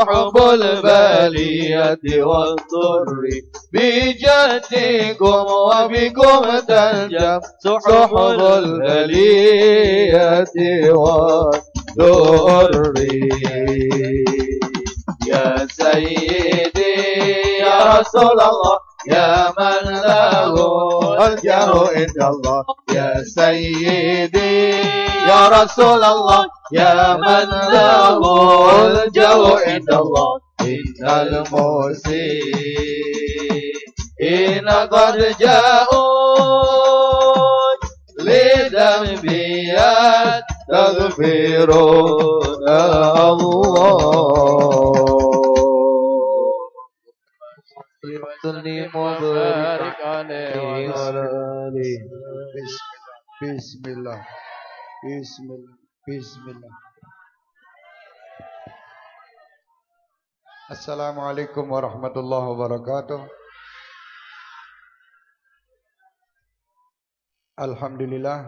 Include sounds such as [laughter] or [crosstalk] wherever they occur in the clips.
صحب البلية والضر بجدكم وبكم تنجم. صحب البلية والضر. يا سيدي يا رسول الله يا من له الجر عند الله يا سيدي يا رسول الله يا من له الجر عند الله إن المسيئين قد جاءوا لذنبي تغفرون الله وسلم وبارك عليه بسم الله بسم الله بسم الله Assalamualaikum warahmatullahi wabarakatuh Alhamdulillah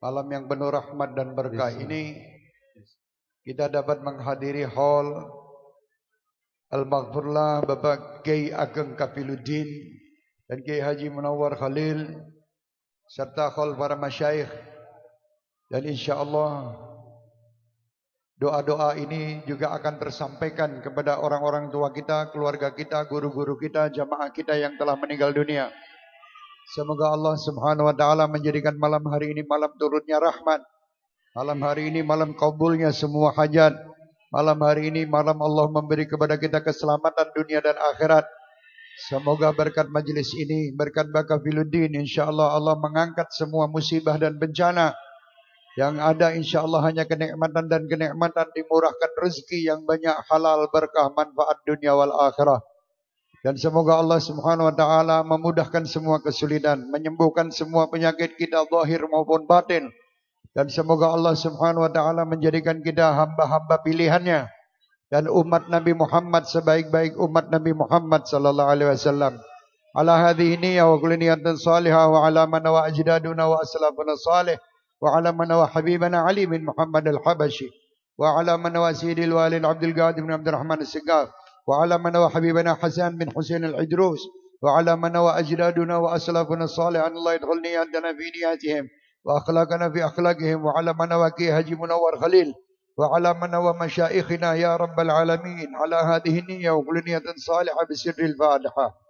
Malam yang penuh rahmat dan berkah ini Kita dapat menghadiri hall Al-Maghfurlah Bapak Kiai Ageng Kafiluddin dan Kiai Haji Munawar Khalil serta khol para masyayikh dan insyaallah doa-doa ini juga akan tersampaikan kepada orang-orang tua kita, keluarga kita, guru-guru kita, jamaah kita yang telah meninggal dunia. Semoga Allah Subhanahu wa taala menjadikan malam hari ini malam turunnya rahmat. Malam hari ini malam kabulnya semua hajat. Malam hari ini malam Allah memberi kepada kita keselamatan dunia dan akhirat. Semoga berkat majlis ini, berkat bakafiluddin, insyaAllah Allah mengangkat semua musibah dan bencana. Yang ada insyaAllah hanya kenikmatan dan kenikmatan dimurahkan rezeki yang banyak halal berkah manfaat dunia wal akhirah. Dan semoga Allah subhanahu wa ta'ala memudahkan semua kesulitan, menyembuhkan semua penyakit kita zahir maupun batin. Dan semoga Allah subhanahu wa ta'ala menjadikan kita hamba-hamba pilihannya. Dan umat Nabi Muhammad sebaik-baik umat Nabi Muhammad sallallahu alaihi wasallam. Ala hadhihi niyyah wa kulli niyatin salihah wa ala man wa ajdaduna wa aslafuna salih wa ala man wa habibana Ali bin Muhammad al-Habashi wa ala man wa sayyidil walid Abdul Qadir bin Abdul Rahman al-Sigaf wa ala man wa habibana Hasan bin Husain al-Idrus wa ala man wa ajdaduna wa aslafuna salih an Allah yadkhulni andana fi niyatihim وأخلاقنا في أخلاقهم وعلى من وكي هجي منور خليل وعلى من ومشائخنا يا رب العالمين على هذه النية وكل نية صالحة بسر الفاتحة.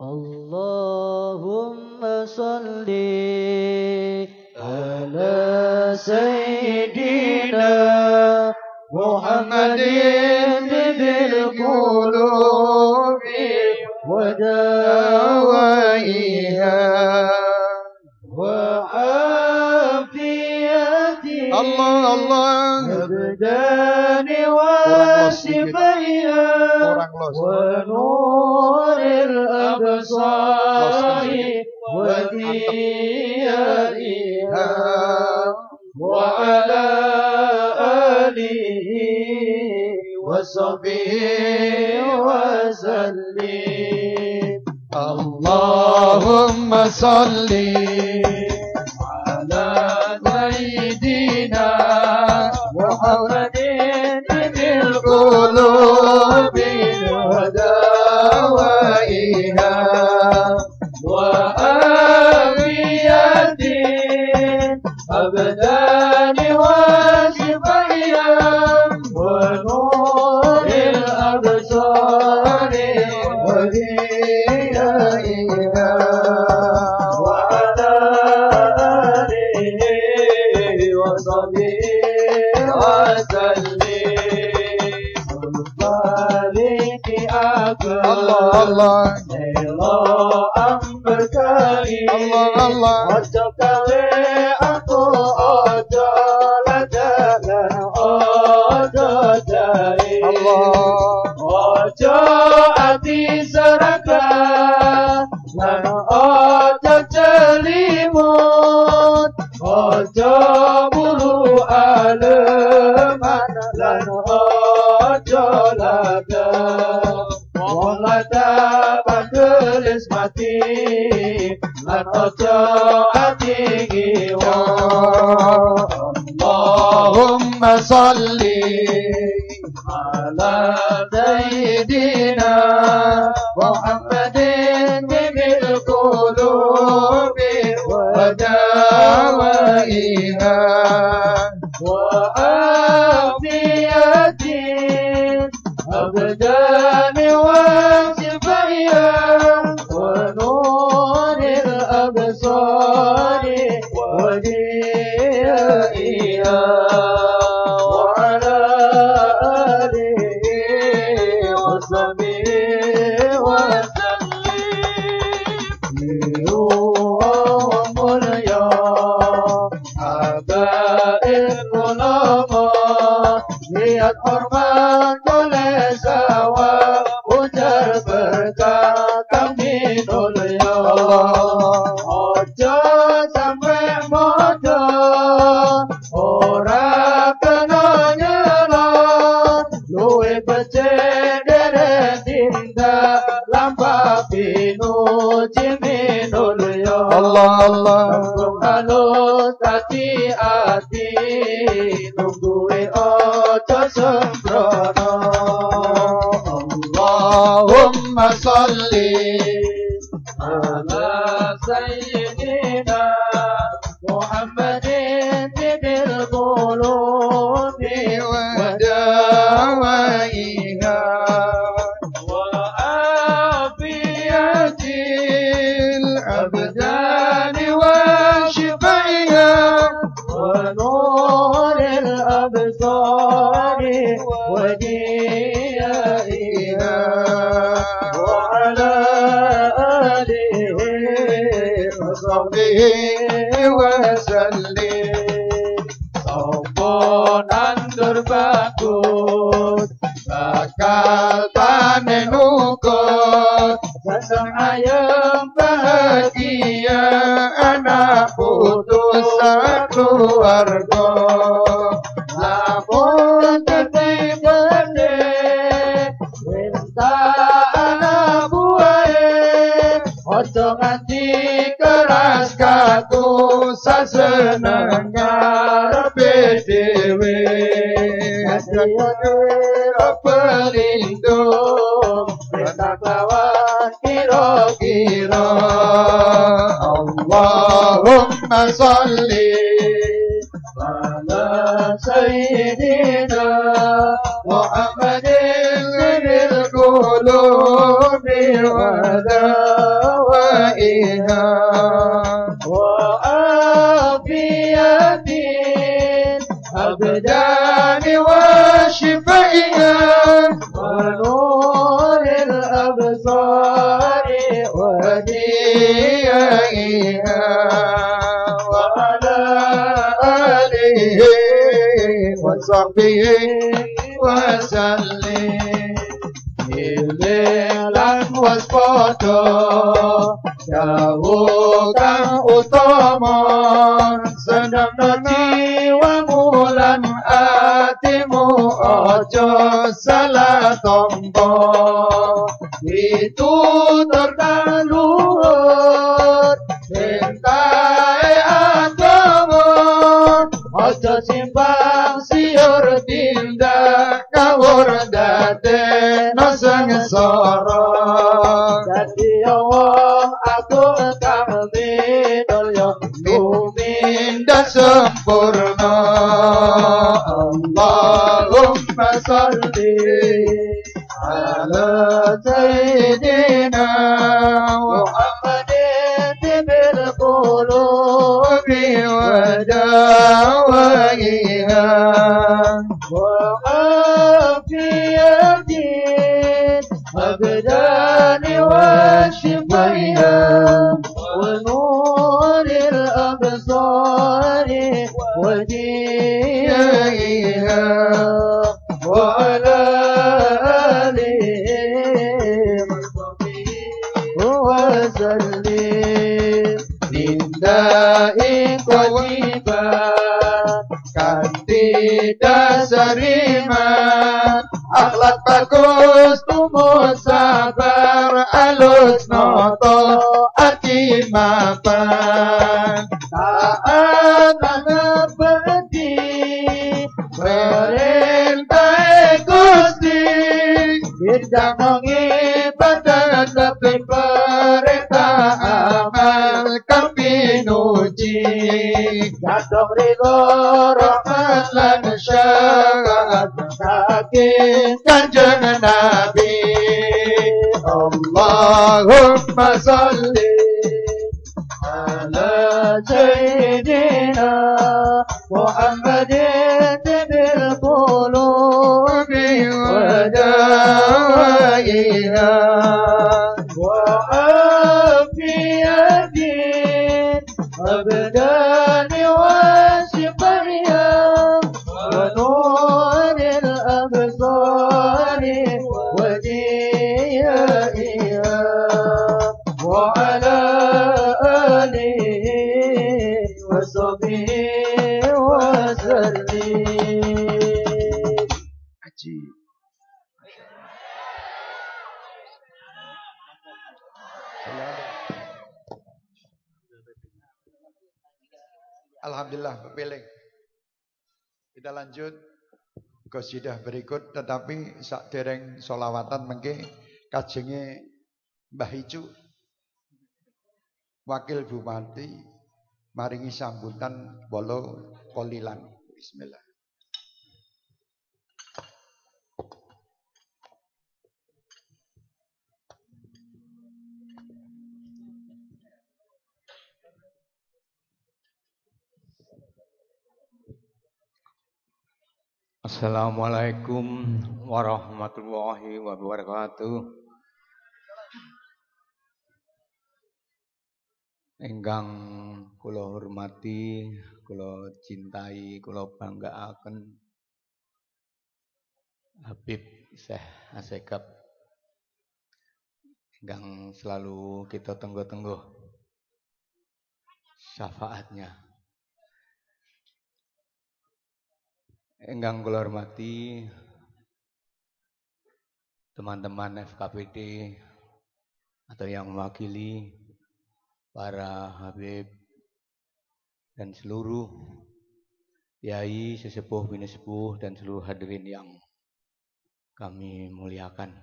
اللهم صل على سيدنا محمد بالقلوب ودوائها الله الله. نبدان وشفاء ونور الأبصار وديائها وعلى آله وصحبه وسلم. اللهم صلِّ حول دين القلوب الهدى só صلي burna Allahümme salli Nabi. Allahumma berikut tetapi dereng solawatan mengke kajenge Mbah Icu Wakil Bupati maringi sambutan bolo kolilan. Bismillah. Assalamualaikum warahmatullahi wabarakatuh. Enggang kula hormati, kula cintai, kula banggaaken Habib Syekh Asekap Enggang selalu kita tenggo-tenggo syafaatnya. Enggang kula hormati teman-teman FKPD atau yang mewakili para habib dan seluruh yai, sesepuh, bini sepuh dan seluruh hadirin yang kami muliakan.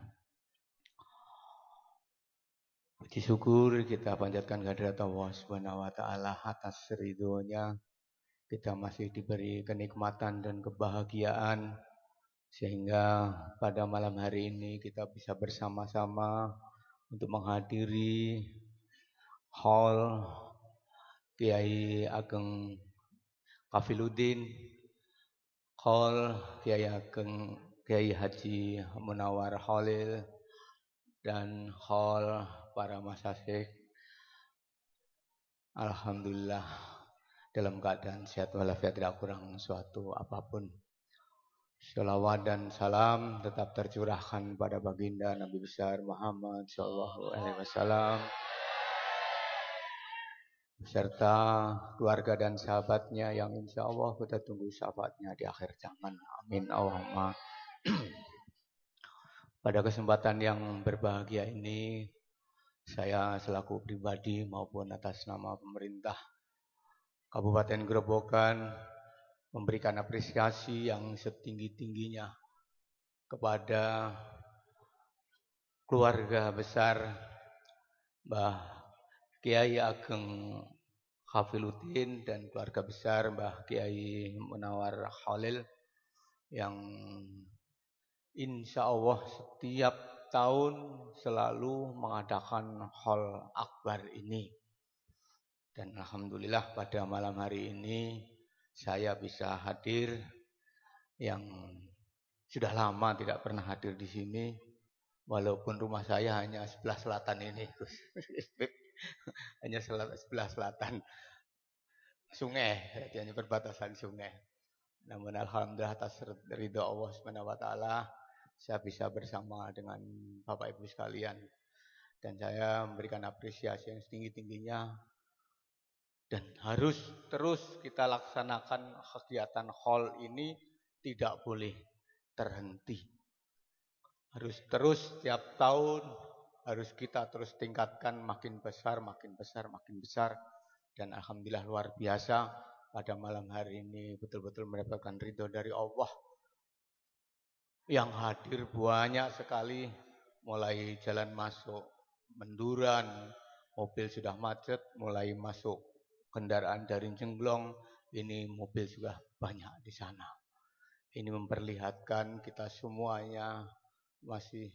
Puji syukur kita panjatkan kehadirat Allah Subhanahu wa taala atas ridhonya kita masih diberi kenikmatan dan kebahagiaan sehingga pada malam hari ini kita bisa bersama-sama untuk menghadiri hall Kiai Ageng Kafiluddin hall Kiai Ageng Kiai Haji Munawar Khalil dan hall para masasik Alhamdulillah dalam keadaan sehat walafiat tidak kurang suatu apa pun. Salawat dan salam tetap tercurahkan pada baginda Nabi besar Muhammad Shallallahu Alaihi Wasallam beserta keluarga dan sahabatnya yang insya Allah kita tunggu syafaatnya di akhir zaman. Amin Allahumma. Pada kesempatan yang berbahagia ini, saya selaku pribadi maupun atas nama pemerintah Kabupaten Grobogan memberikan apresiasi yang setinggi-tingginya kepada keluarga besar Mbah Kiai Ageng Hafiluddin dan keluarga besar Mbah Kiai Munawar Khalil yang insya Allah setiap tahun selalu mengadakan hall akbar ini. Dan Alhamdulillah pada malam hari ini saya bisa hadir yang sudah lama tidak pernah hadir di sini. Walaupun rumah saya hanya sebelah selatan ini, [laughs] hanya sebelah selatan sungai, hanya perbatasan sungai. Namun Alhamdulillah atas ridho Allah Subhanahu Wa saya bisa bersama dengan Bapak Ibu sekalian dan saya memberikan apresiasi yang setinggi tingginya dan harus terus kita laksanakan kegiatan hall ini tidak boleh terhenti. harus terus setiap tahun harus kita terus tingkatkan makin besar, makin besar, makin besar. Dan Alhamdulillah luar biasa pada malam hari ini betul-betul mendapatkan ridho dari Allah. Yang hadir banyak sekali mulai jalan masuk menduran, mobil sudah macet, mulai masuk kendaraan dari Jengglong, ini mobil sudah banyak di sana. Ini memperlihatkan kita semuanya masih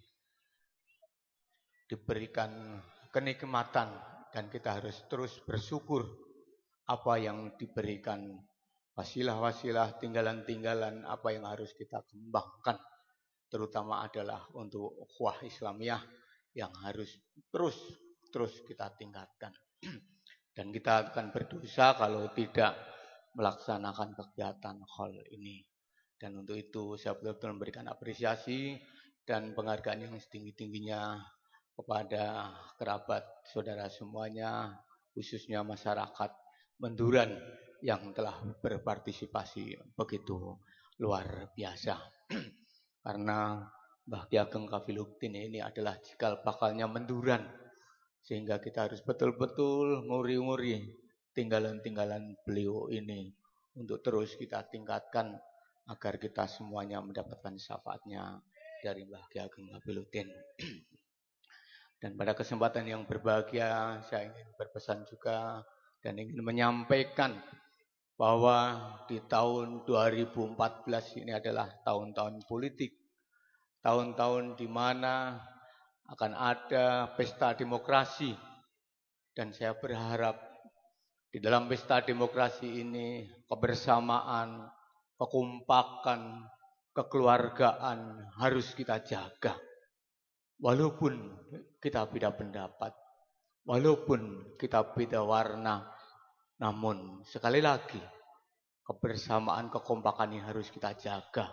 diberikan kenikmatan dan kita harus terus bersyukur apa yang diberikan wasilah-wasilah tinggalan-tinggalan apa yang harus kita kembangkan terutama adalah untuk ukhuwah Islamiyah yang harus terus terus kita tingkatkan [clears throat] dan kita akan berdosa kalau tidak melaksanakan kegiatan hall ini dan untuk itu saya betul-betul memberikan apresiasi dan penghargaan yang setinggi-tingginya kepada kerabat saudara semuanya, khususnya masyarakat Menduran yang telah berpartisipasi begitu luar biasa. [clears throat] Karena Mbah Ki Ageng ini adalah cikal bakalnya Menduran. Sehingga kita harus betul-betul nguri-nguri tinggalan-tinggalan beliau ini untuk terus kita tingkatkan agar kita semuanya mendapatkan syafaatnya dari Mbah Ki Ageng. [clears throat] Dan pada kesempatan yang berbahagia saya ingin berpesan juga dan ingin menyampaikan bahwa di tahun 2014 ini adalah tahun-tahun politik. Tahun-tahun di mana akan ada pesta demokrasi. Dan saya berharap di dalam pesta demokrasi ini kebersamaan, kekompakan, kekeluargaan harus kita jaga. Walaupun kita beda pendapat, walaupun kita beda warna, namun sekali lagi kebersamaan kekompakan ini harus kita jaga.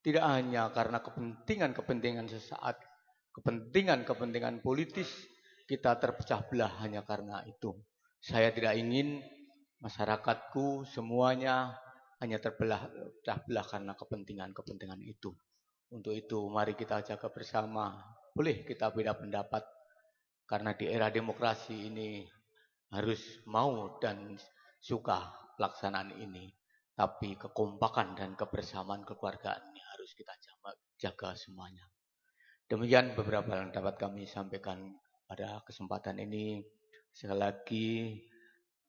Tidak hanya karena kepentingan-kepentingan sesaat, kepentingan-kepentingan politis kita terpecah belah hanya karena itu. Saya tidak ingin masyarakatku semuanya hanya terbelah belah karena kepentingan-kepentingan itu. Untuk itu mari kita jaga bersama. Boleh kita beda pendapat. Karena di era demokrasi ini harus mau dan suka pelaksanaan ini. Tapi kekompakan dan kebersamaan kekeluargaan ini harus kita jaga semuanya. Demikian beberapa yang dapat kami sampaikan pada kesempatan ini. Sekali lagi,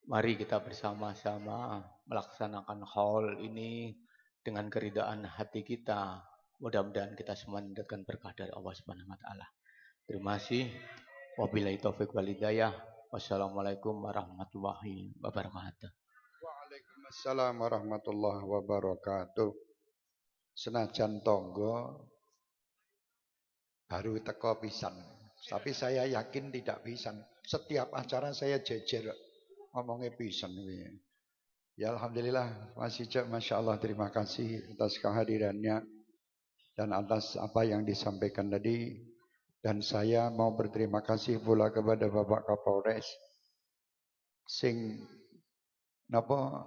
mari kita bersama-sama melaksanakan haul ini dengan keridaan hati kita Mudah-mudahan kita semua mendapatkan berkah dari Allah Subhanahu wa taala. Terima kasih. Wabillahi taufik wal hidayah. Wassalamualaikum warahmatullahi wabarakatuh. Waalaikumsalam warahmatullahi wabarakatuh. Senajan tonggo baru teko pisan. Tapi saya yakin tidak pisan. Setiap acara saya jejer ngomongnya pisan. Ya Alhamdulillah Masih Masya Allah terima kasih atas kehadirannya dan atas apa yang disampaikan tadi dan saya mau berterima kasih pula kepada Bapak Kapolres sing napa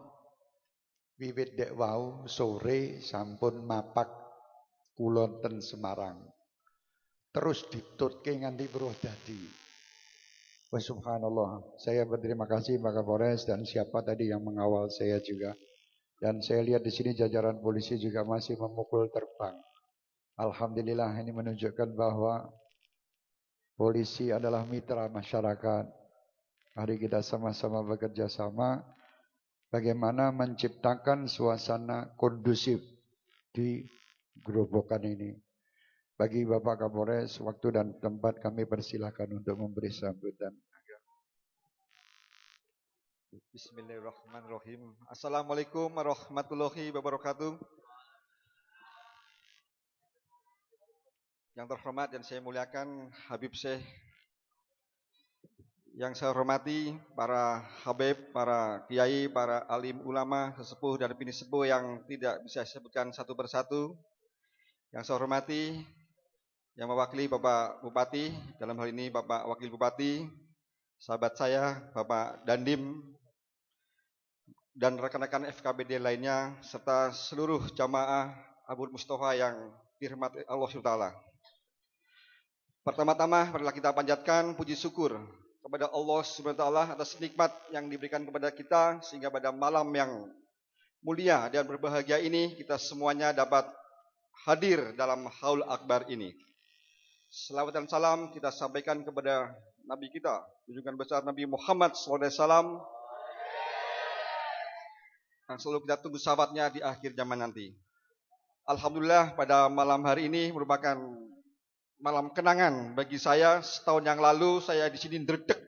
wiwit dek wau sore sampun mapak kulon ten Semarang terus ditutke nganti weruh dadi Wah subhanallah, saya berterima kasih Pak Kapolres dan siapa tadi yang mengawal saya juga. Dan saya lihat di sini jajaran polisi juga masih memukul terbang. Alhamdulillah ini menunjukkan bahwa polisi adalah mitra masyarakat. Mari kita sama-sama bekerja sama bagaimana menciptakan suasana kondusif di gerobokan ini. Bagi Bapak Kapolres, waktu dan tempat kami persilakan untuk memberi sambutan. Bismillahirrahmanirrahim. Assalamualaikum warahmatullahi wabarakatuh. Yang terhormat dan saya muliakan Habib Syekh yang saya hormati para Habib, para kiai, para alim ulama, sesepuh dan bini sepuh yang tidak bisa saya sebutkan satu persatu. Yang saya hormati yang mewakili Bapak Bupati, dalam hal ini Bapak Wakil Bupati, sahabat saya Bapak Dandim dan rekan-rekan FKBD lainnya serta seluruh jamaah Abu Mustafa yang dirahmati Allah SWT. Pertama-tama marilah kita panjatkan puji syukur kepada Allah taala atas nikmat yang diberikan kepada kita sehingga pada malam yang mulia dan berbahagia ini kita semuanya dapat hadir dalam haul akbar ini. Selawat dan salam kita sampaikan kepada Nabi kita, junjungan besar Nabi Muhammad SAW yang selalu kita tunggu sahabatnya di akhir zaman nanti. Alhamdulillah pada malam hari ini merupakan malam kenangan bagi saya. Setahun yang lalu saya di sini dredek,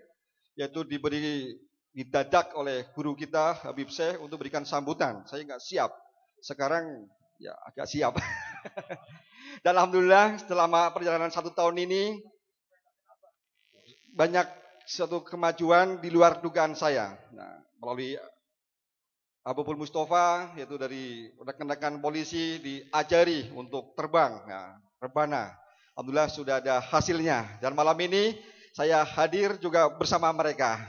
yaitu diberi didadak oleh guru kita Habib Syekh untuk berikan sambutan. Saya nggak siap. Sekarang ya agak siap. [laughs] Dan alhamdulillah selama perjalanan satu tahun ini banyak suatu kemajuan di luar dugaan saya. Nah, melalui Abu Pul Mustafa yaitu dari rekan-rekan polisi diajari untuk terbang, nah, rebana. Alhamdulillah sudah ada hasilnya. Dan malam ini saya hadir juga bersama mereka.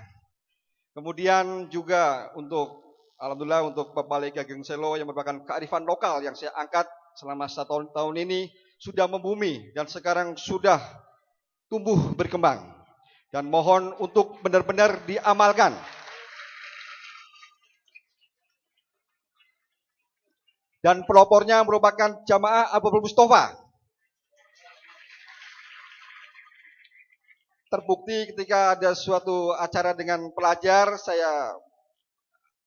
Kemudian juga untuk Alhamdulillah untuk Bapak Leki Ageng Selo yang merupakan kearifan lokal yang saya angkat selama satu tahun ini sudah membumi dan sekarang sudah tumbuh berkembang. Dan mohon untuk benar-benar diamalkan. Dan pelopornya merupakan jamaah Abu Mustafa terbukti ketika ada suatu acara dengan pelajar saya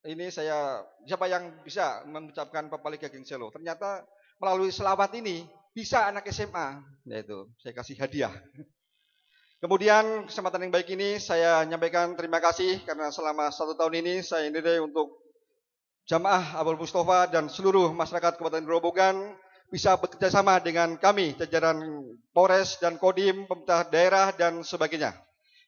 ini saya siapa yang bisa mengucapkan papali gaging selo ternyata melalui selawat ini bisa anak SMA yaitu saya kasih hadiah kemudian kesempatan yang baik ini saya nyampaikan terima kasih karena selama satu tahun ini saya ini untuk jamaah Abul Mustafa dan seluruh masyarakat Kabupaten Grobogan bisa bekerja sama dengan kami, jajaran Polres dan Kodim, pemerintah daerah dan sebagainya.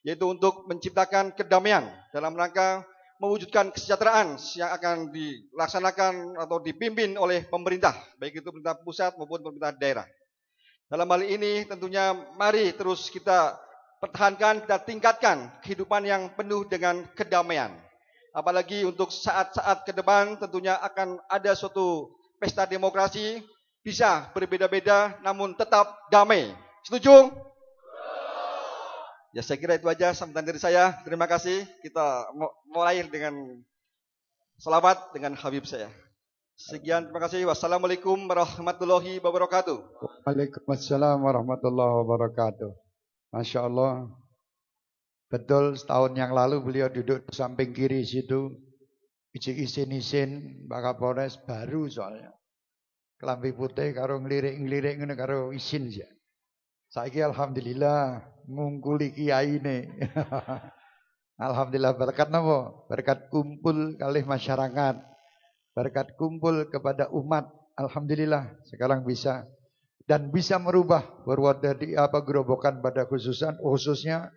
Yaitu untuk menciptakan kedamaian dalam rangka mewujudkan kesejahteraan yang akan dilaksanakan atau dipimpin oleh pemerintah, baik itu pemerintah pusat maupun pemerintah daerah. Dalam hal ini tentunya mari terus kita pertahankan, kita tingkatkan kehidupan yang penuh dengan kedamaian. Apalagi untuk saat-saat ke depan tentunya akan ada suatu pesta demokrasi bisa berbeda-beda namun tetap damai. Setuju? Ya saya kira itu aja sambutan dari saya. Terima kasih. Kita mulai dengan selawat dengan Habib saya. Sekian terima kasih. Wassalamualaikum warahmatullahi wabarakatuh. Waalaikumsalam warahmatullahi wabarakatuh. Masya Allah. Betul setahun yang lalu beliau duduk di samping kiri situ. Isin-isin Pak Kapolres baru soalnya. Kelambi putih karo ngelirik-ngelirik karo isin ya. Saiki alhamdulillah ngungkuli kiai ini. [laughs] alhamdulillah berkat napa? Berkat kumpul kali masyarakat. Berkat kumpul kepada umat. Alhamdulillah sekarang bisa dan bisa merubah berbuat dari apa gerobokan pada khususan khususnya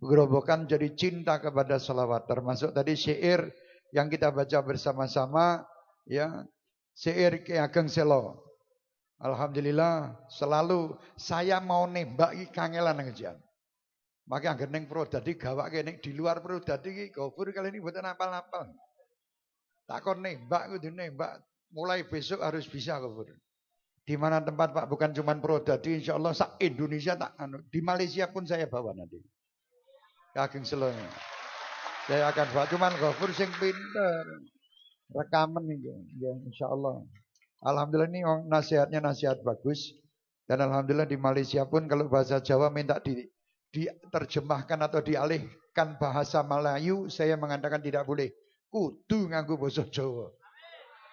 gerobokan jadi cinta kepada salawat termasuk tadi syair yang kita baca bersama-sama ya Syair Ki Ageng Selo. Alhamdulillah selalu saya mau nembak iki kangelan ngejan. Maka angger ning Prodadi gawake ning di luar Prodadi iki gofur kali ini mboten apal-apal. Takon nembak kudu nembak mulai besok harus bisa gofur. Di mana tempat Pak bukan cuma Prodadi insyaallah sak Indonesia tak anu. Di Malaysia pun saya bawa nanti. Kageng Selo. Saya akan bawa cuman gofur sing pinter rekaman nih ya insya Allah. Alhamdulillah ini nasihatnya nasihat bagus dan alhamdulillah di Malaysia pun kalau bahasa Jawa minta di diterjemahkan atau dialihkan bahasa Melayu saya mengatakan tidak boleh kudu nganggu bahasa Jawa.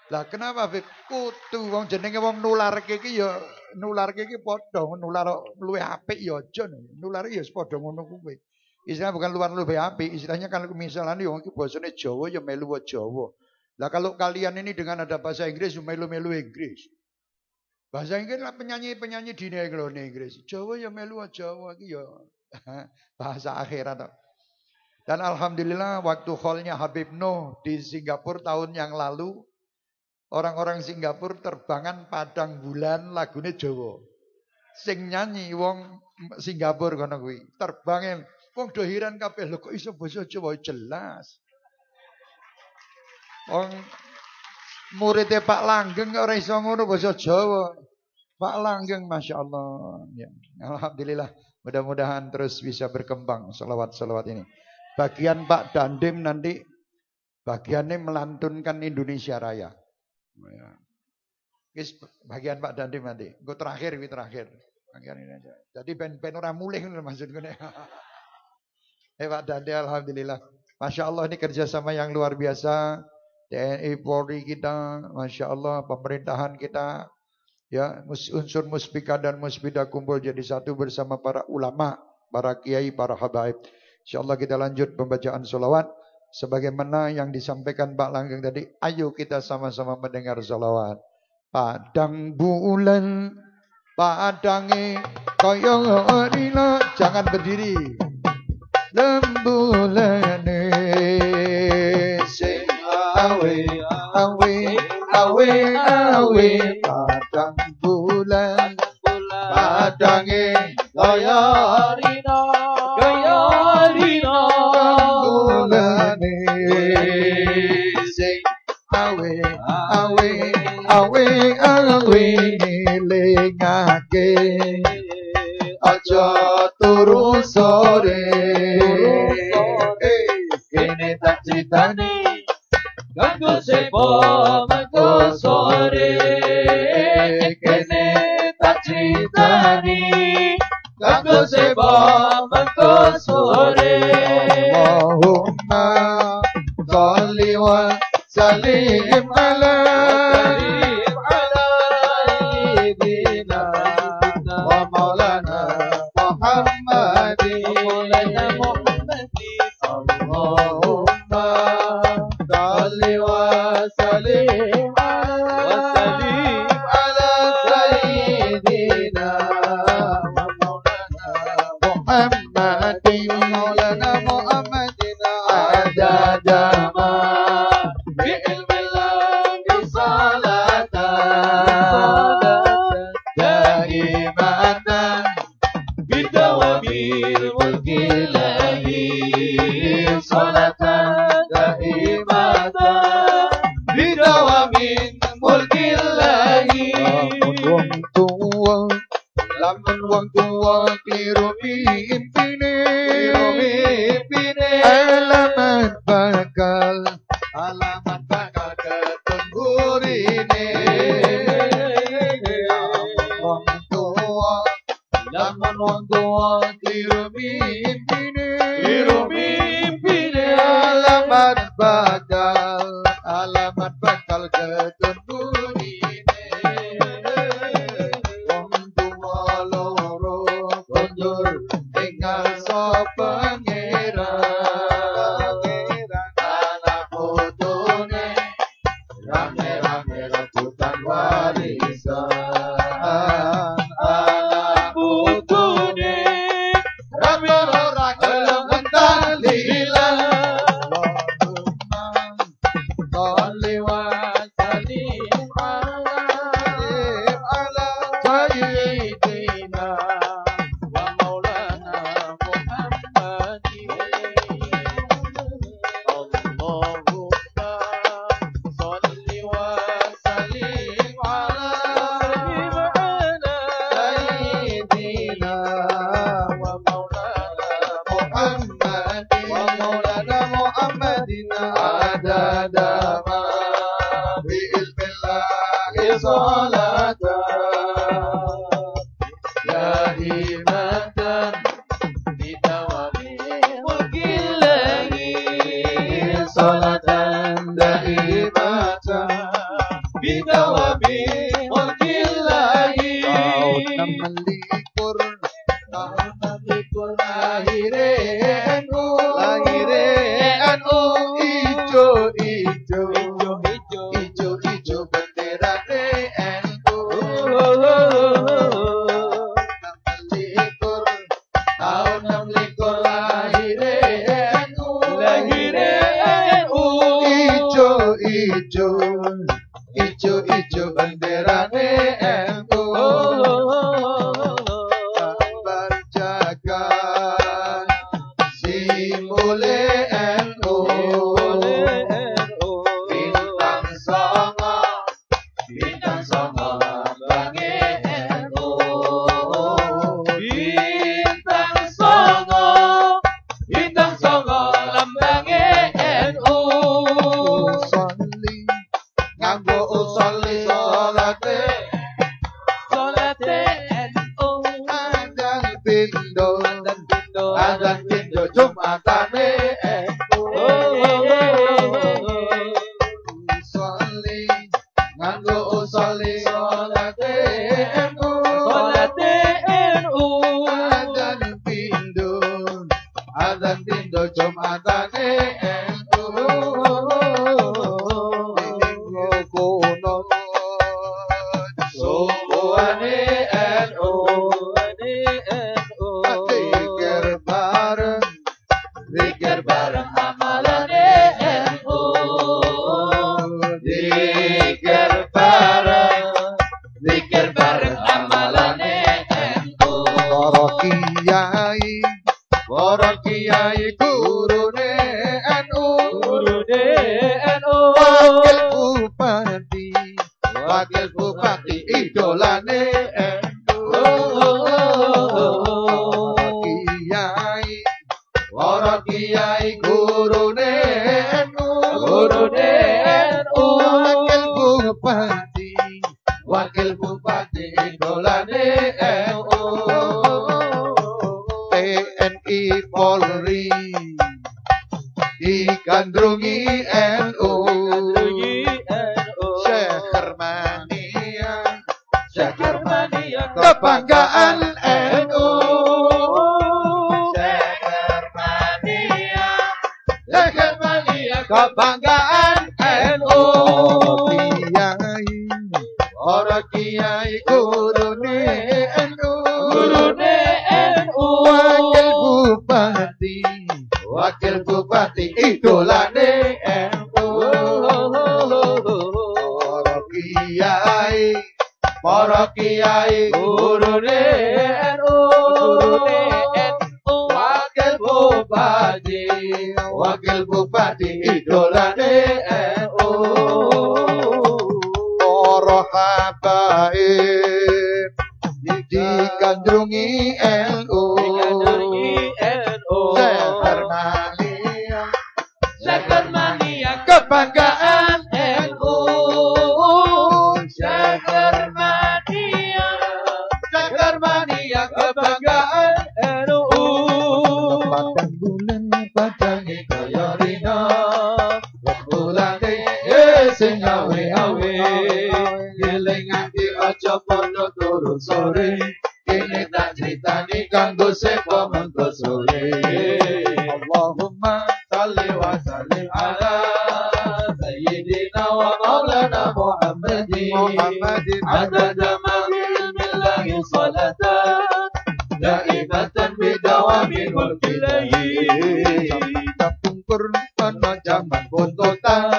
Lah kenapa Fit? Kudu wong jenenge wong nular iki ya nular iki padha nular luwe apik ya aja nular ya padha ngono kuwi. Istilahnya bukan luar luwe apik, istilahnya kan misalnya wong iki basane Jawa ya melu Jawa. Lah kalau kalian ini dengan ada bahasa Inggris, melu-melu Inggris. Bahasa Inggris lah penyanyi-penyanyi di negro Inggris. Jawa ya melu Jawa ya [laughs] bahasa akhirat. Dan alhamdulillah waktu hallnya Habib Noh di Singapura tahun yang lalu orang-orang Singapura terbangan padang bulan lagunya Jawa. Sing nyanyi wong Singapura kono kuwi. Wong dohiran kabeh lho kok iso basa Jawa jelas. Wong muridnya Pak Langgeng ora iso ngono basa Jawa. Pak Langgeng, Masya Allah. Ya. Alhamdulillah. Mudah-mudahan terus bisa berkembang salawat-salawat ini. Bagian Pak Dandim nanti bagiannya melantunkan Indonesia Raya. Ya. bagian Pak Dandim nanti. Gue terakhir, gue terakhir. Bagian ini aja. Jadi ben-ben orang mulih maksudnya. [laughs] eh Pak Dandim, Alhamdulillah. Masya Allah ini kerjasama yang luar biasa. TNI Polri kita, Masya Allah pemerintahan kita, ya unsur muspika dan muspida kumpul jadi satu bersama para ulama, para kiai, para habaib. Insya Allah kita lanjut pembacaan solawat. Sebagaimana yang disampaikan Pak Langgeng tadi, ayo kita sama-sama mendengar solawat. Padang bulan, padangi, koyong rina, jangan berdiri. Lembulane awe awe awe padang bulan. Padange daya rina. Daya rina. Bulane sing awe awe awe awe nilengake aja turu sore. Eh, kene tak critane kako se pomako sore, kene ta čitani, kako se pomako sore. Allahumma, zalima, zalima, zalima, aja padha turun sore. Kene tak critani kanggo sepo mengko sore Allahumma salli wa sallim ala Sayyidina wa maulana Muhammadin Muhammadin Adada ma ilmillahi salatan Daibatan bidawami mulkilayi Kita pungkur pada zaman buntutan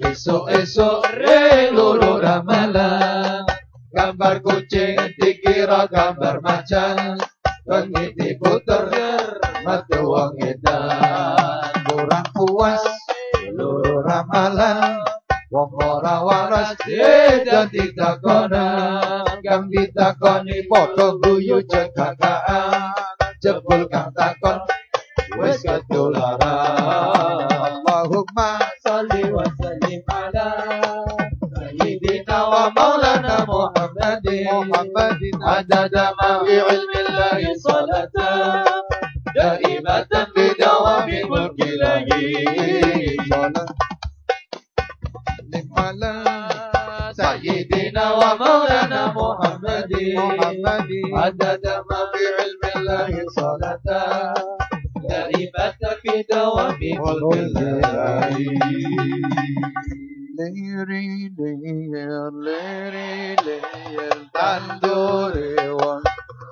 Esok-esok reluru ramalan Gambar kucing dikira gambar macan. Bengi diputer mata wong edan. Kurang puas luru ramalan. Wong ora waras dan ditakonan Kang ditakoni padha guyu cekakaan Jebul kang takon wis ketularan بعلم الله صلاة دائمة بدوام ملك الله على سيدنا ومولانا محمد محمد عدد ما في علم الله صلاة دائمة في دوام ملك الله Lady, lady, lady, lady, lady, lady, lady, lady, lady, lady, lady,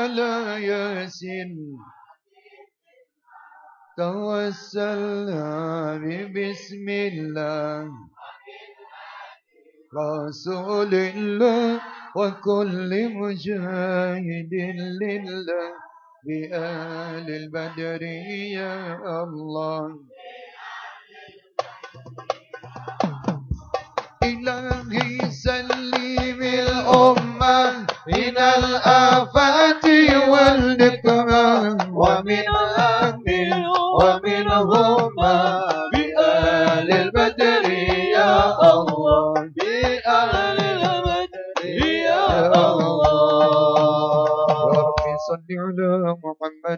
على ياسين. توسلنا ببسم الله. رسول الله وكل مجاهد لله. بآل البدر يا الله. إلهي سلم الأمة من الآفات والنقمة ومن الهم ومن الغمة بآل البدر يا الله. بآل البدر يا الله. ربي صل على محمد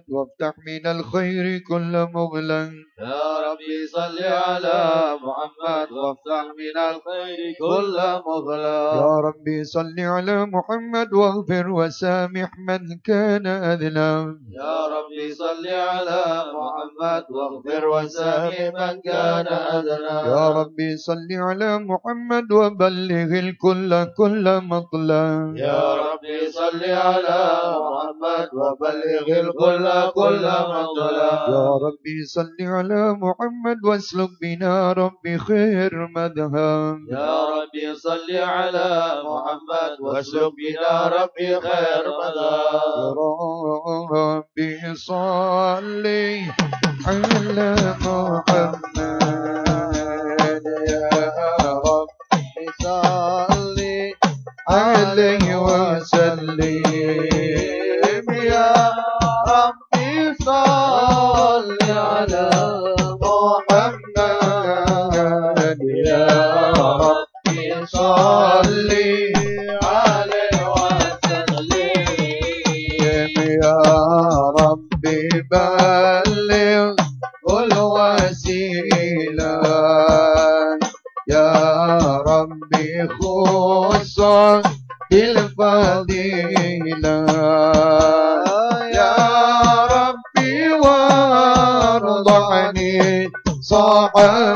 وافتح من الخير كل مغلق يا ربي صل على محمد وافتح من الخير كل مغلق يا ربي صل على محمد واغفر وسامح من كان أذنب. يا ربي صل على محمد واغفر وسامح من كان أدنى يا ربي صل على محمد وبلغ الكل كل مطلب يا ربي صل على محمد وبلغ الكل كل مطلب يا ربي صل على محمد واسلك بنا ربي خير مذهب يا ربي صل على محمد واسلك بنا ربي خير مذهب يا ربي صل على محمد يا ربي صل عليه وسلم. صل على محمد يا ربي صل عليه وسلم. يا ربي بلغ الوسيلة. يا ربي خص بالفضيلة صحبا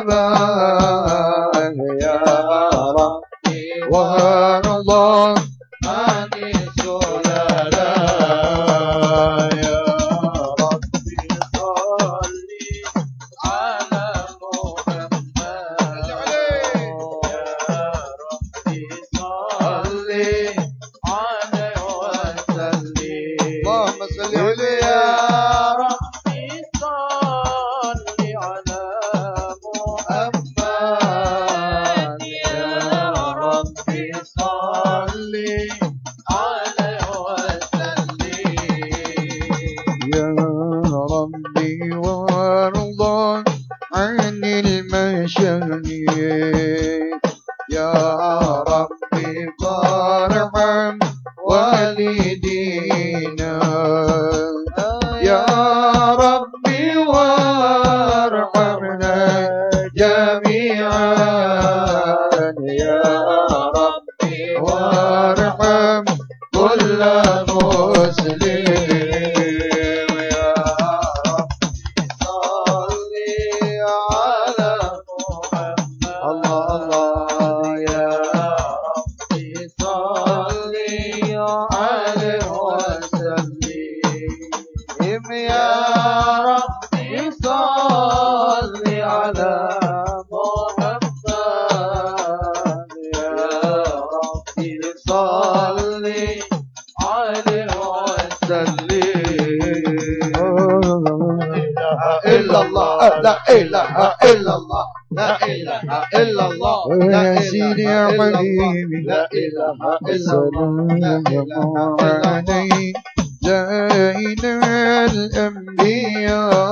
Tchau.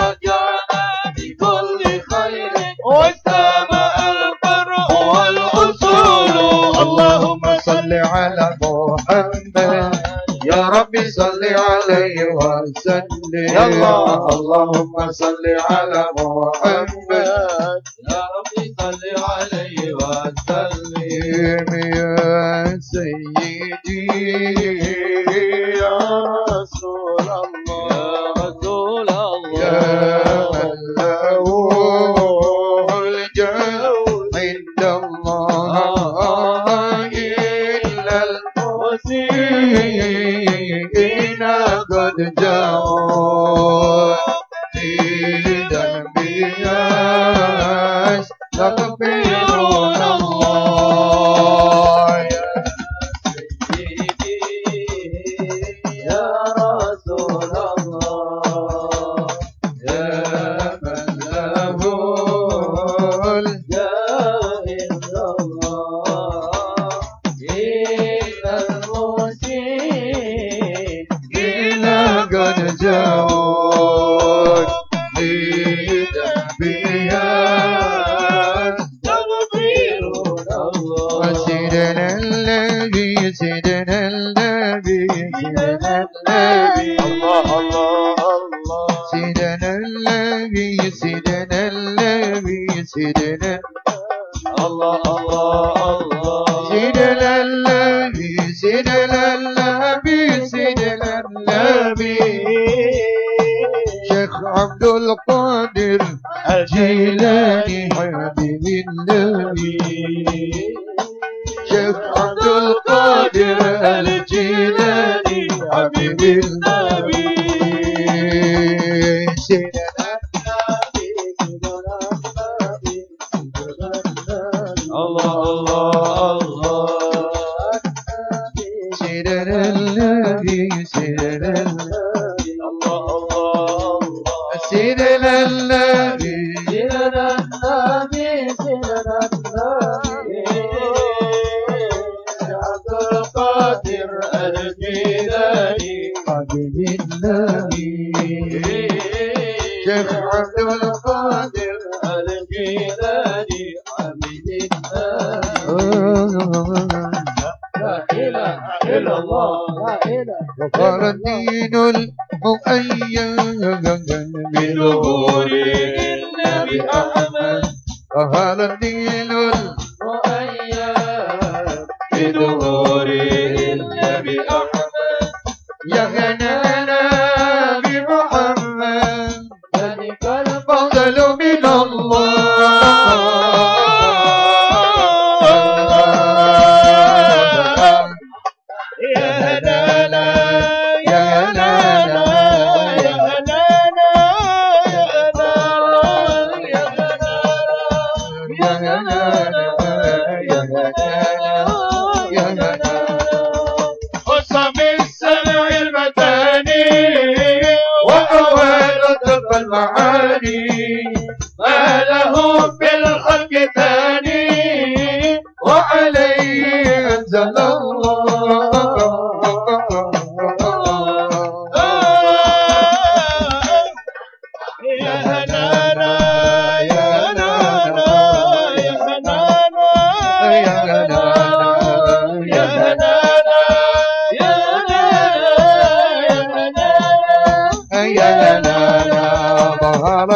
رجعنا بكل خير وسام والأصول يا الله. اللهم صل على محمد.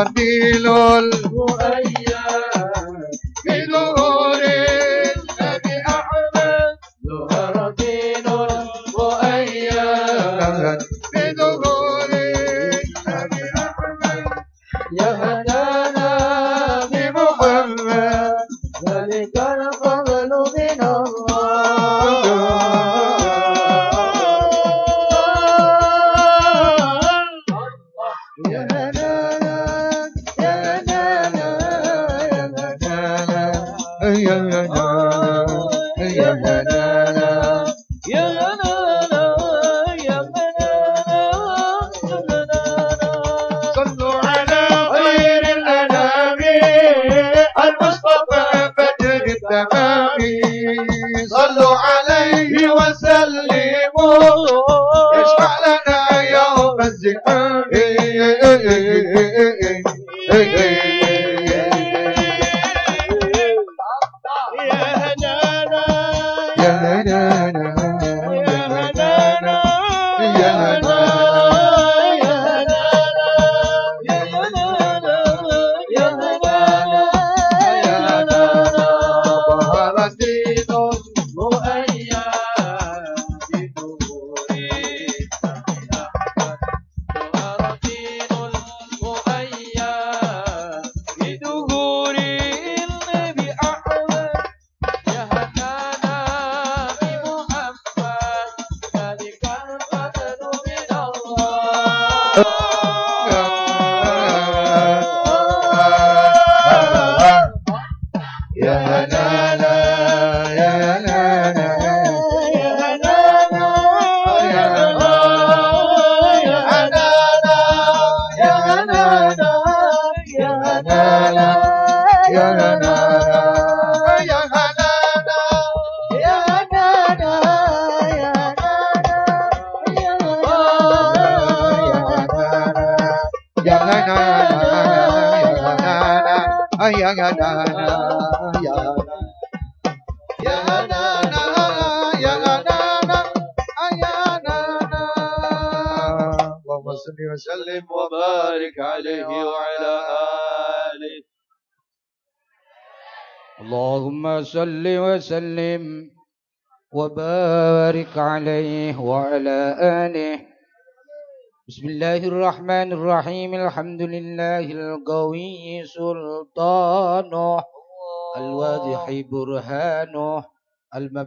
compartir.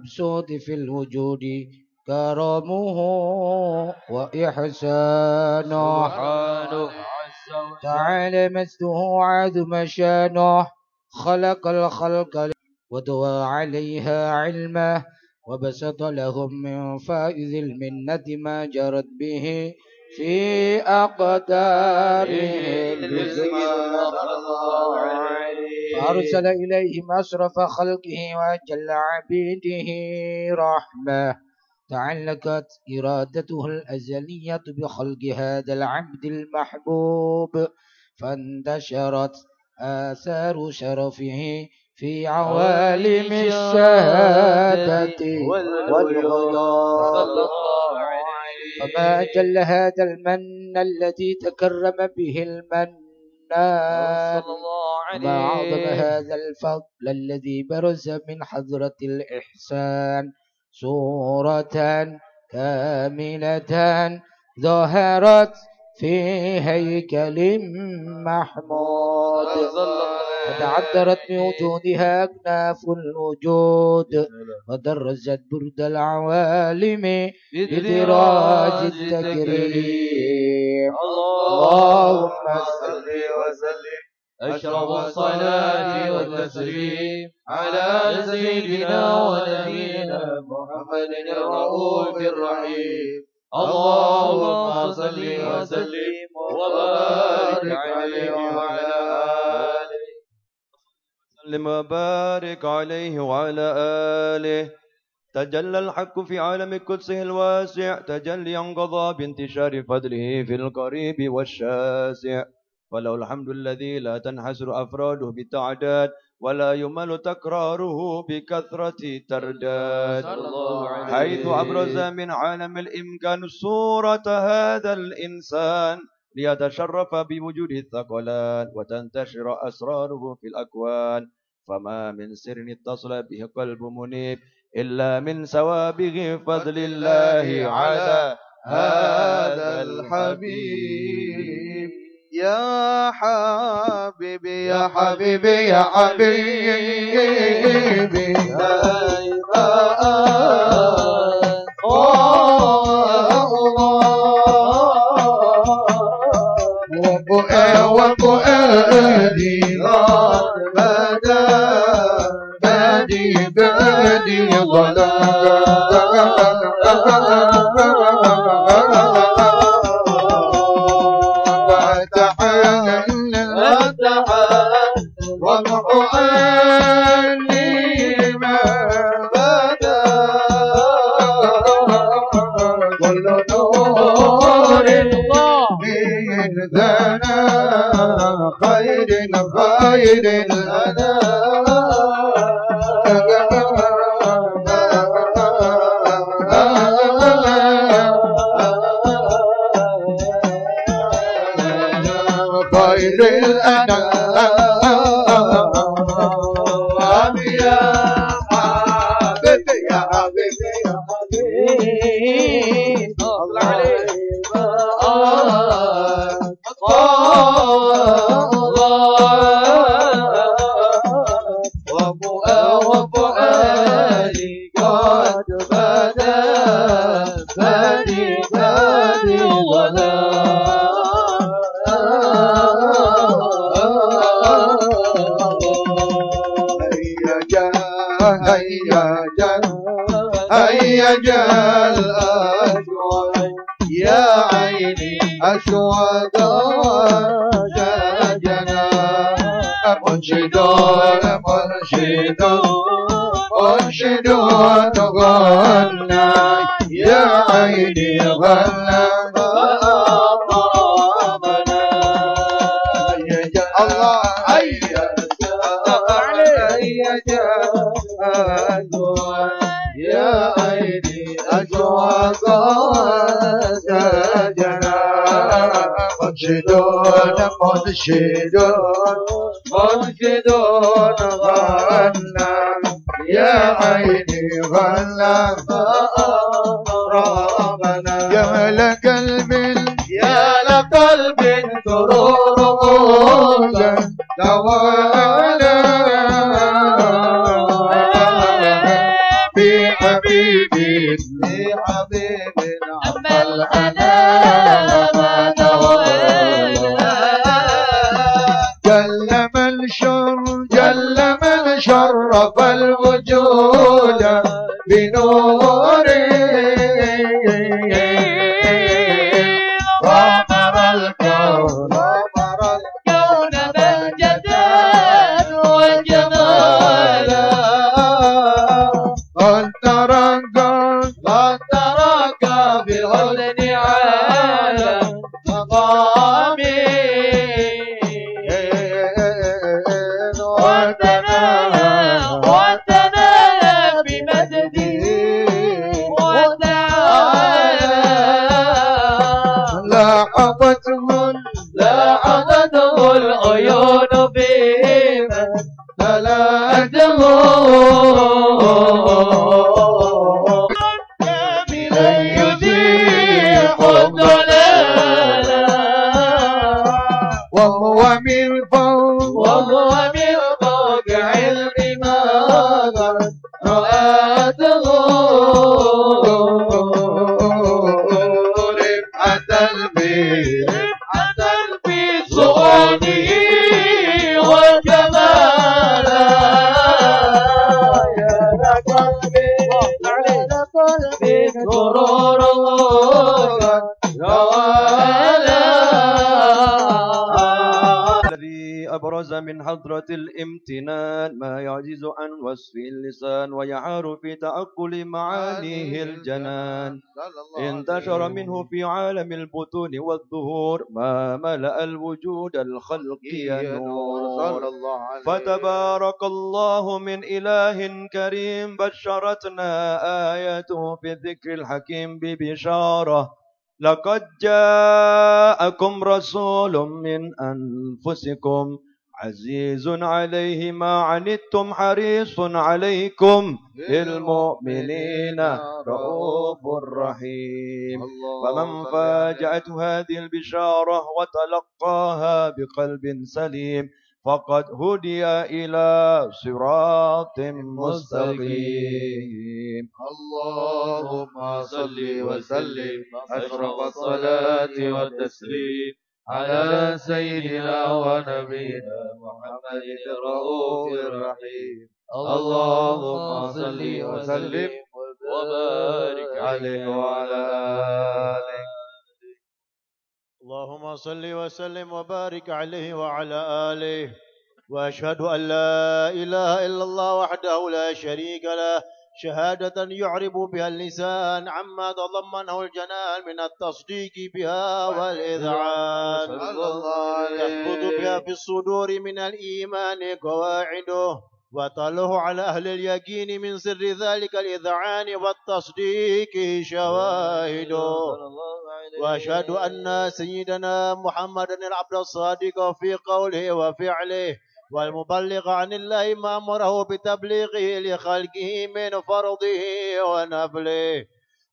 المبسوط في الوجود كرمه وإحسانه. تعالى مجده عظم شانه خلق الخلق ودوى عليها علمه وبسط لهم من فائز المنة ما جرت به. في أقداره فأرسل إليهم أشرف خلقه وأجل عبيده رحمة. تعلقت إرادته الأزلية بخلق هذا العبد المحبوب. فانتشرت آثار شرفه في عوالم الشهادة والغيار فما أجل هذا المن الذي تكرم به المنان ما أعظم هذا الفضل الذي برز من حضرة الإحسان سورة كاملة ظهرت في هيكل محمود. وتعذرت بوجودها أكناف الوجود. ودرجت برد العوالم بدراج التكريم. اللهم صل وسلم. أشرف الصلاة والتسليم على سيدنا ونبينا محمد الرؤوف الرحيم. اللهم صل وسلم وبارك عليه وعلى آله. وسلم وبارك عليه وعلى آله. تجلى الحق في عالم قدسه الواسع. تجليا قضى بانتشار فضله في القريب والشاسع. وله الحمد الذي لا تنحسر أفراده بالتعداد. ولا يمل تكراره بكثرة ترداد. حيث أبرز من عالم الإمكان صورة هذا الإنسان ليتشرف بوجود الثقلان وتنتشر أسراره في الأكوان. فما من سر اتصل به قلب منيب إلا من سوابغ فضل الله على هذا الحبيب. يا حبيبي يا حبيبي يا حبيبي وفؤادي بدا بادي tere دون غناك يا عيني غناك يا عيني أشواق سجنا مرشدون مرشدون I. Hey. وصف اللسان ويعار في تأقل معانيه الجنان. انتشر منه في عالم البطون والظهور ما ملأ الوجود الخلقي نور. فتبارك الله من إله كريم بشرتنا آياته في الذكر الحكيم ببشارة. لقد جاءكم رسول من أنفسكم عزيز عليه ما عنتم حريص عليكم. بالمؤمنين رؤوف رحيم. فمن فاجأت هذه البشارة وتلقاها بقلب سليم فقد هدي إلى صراط مستقيم. اللهم صل وسلم أشرف الصلاة والتسليم. على سيدنا ونبينا محمد الرؤوف الرحيم. اللهم صل وسلم وبارك عليه وعلى آله اللهم صل وسلم وبارك عليه وعلى آله. وأشهد أن لا إله إلا الله وحده لا شريك له. شهادة يعرب بها اللسان عما تضمنه الجنان من التصديق بها والإذعان. تثبت بها في الصدور من الإيمان قواعده وتله على أهل اليقين من سر ذلك الإذعان والتصديق شواهده. وأشهد أن سيدنا محمدا العبد الصادق في قوله وفعله والمبلغ عن الله ما أمره بتبليغه لخلقه من فرضه ونفله.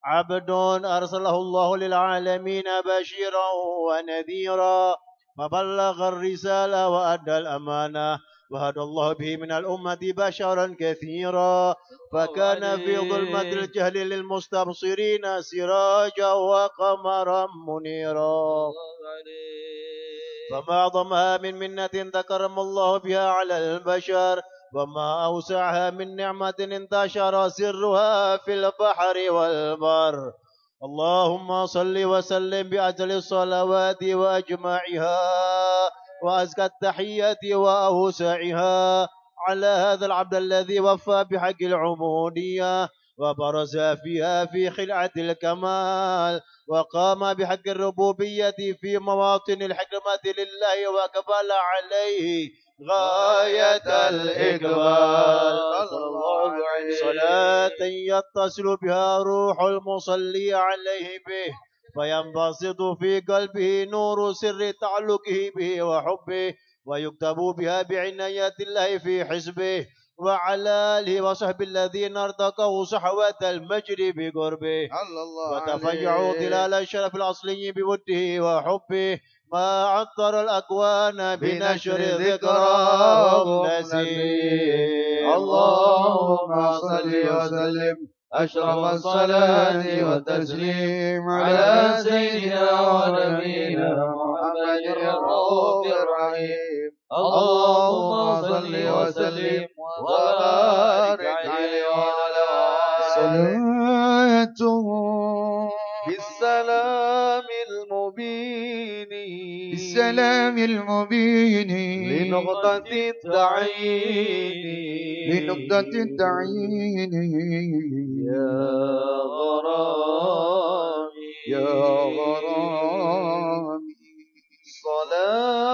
عبد أرسله الله للعالمين بشيرا ونذيرا. فبلغ الرسالة وأدى الأمانة. وهدى الله به من الأمة بشرا كثيرا. فكان في ظلمة الجهل للمستبصرين سراجا وقمرا منيرا. فما أعظمها من منة تكرم الله بها على البشر وما أوسعها من نعمة انتشر سرها في البحر والبر. اللهم صل وسلم بأجل الصلوات وأجمعها وأزكى التحية وأوسعها. على هذا العبد الذي وفى بحق العمودية وبرز فيها في خلعة الكمال وقام بحق الربوبية في مواطن الحكمة لله وقبل عليه غاية الإقبال. صلى الله عليه صلاة يتصل بها روح المصلي عليه به فينبسط في قلبه نور سر تعلقه به وحبه ويكتب بها بعناية الله في حزبه وعلى آله وصحبه الذين ارتقوا صحوة المجري بقربه. وتفجعوا ظلال الشرف الأصلي بوده وحبه. ما عطر الأكوان بنشر ذكرهم نسيم اللهم صل وسلم أشرف الصلاة والتسليم على سيدنا ونبينا محمد الرؤوف الرحيم. اللهم صل وسلم وبارك عليه وعلى صلاته بالسلام المبين. بالسلام المبين. لنقطة التعيين. لنقطة التعيين. يا غرامي. يا غرامي. صلاة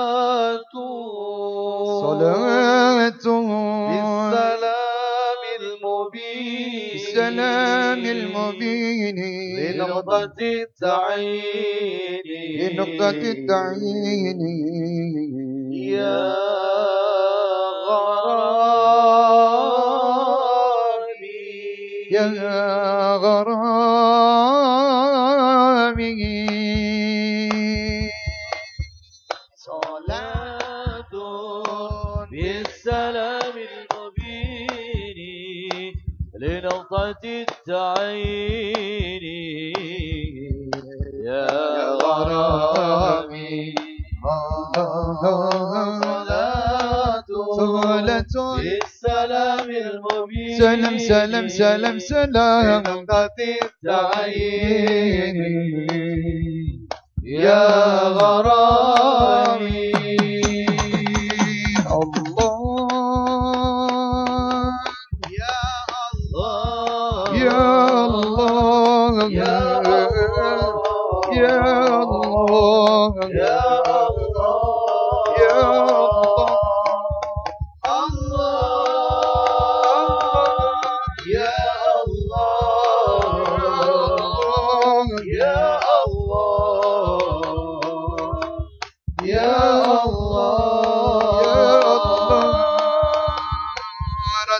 صلاته بالسلام المبين. بالسلام المبين. لنقطة التعيين. لنقطة التعيين. يا غرامي يا غرامي التعيين. يا غرامي صلاة بالسلام المبين. سلام سلام سلام سلام. التعيين. يا غرامي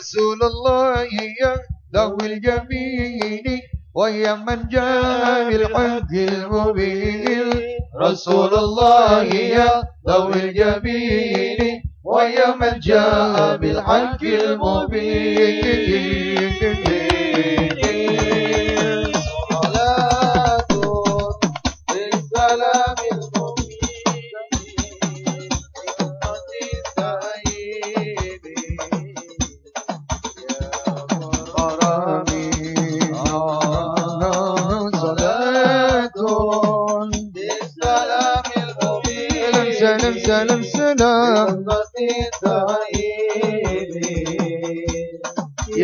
رسول الله. يا ذوي الجميل ويا من جاء بالحق المبين. رسول الله يا ذوي الجميل ويا من جاء بالحق المبين.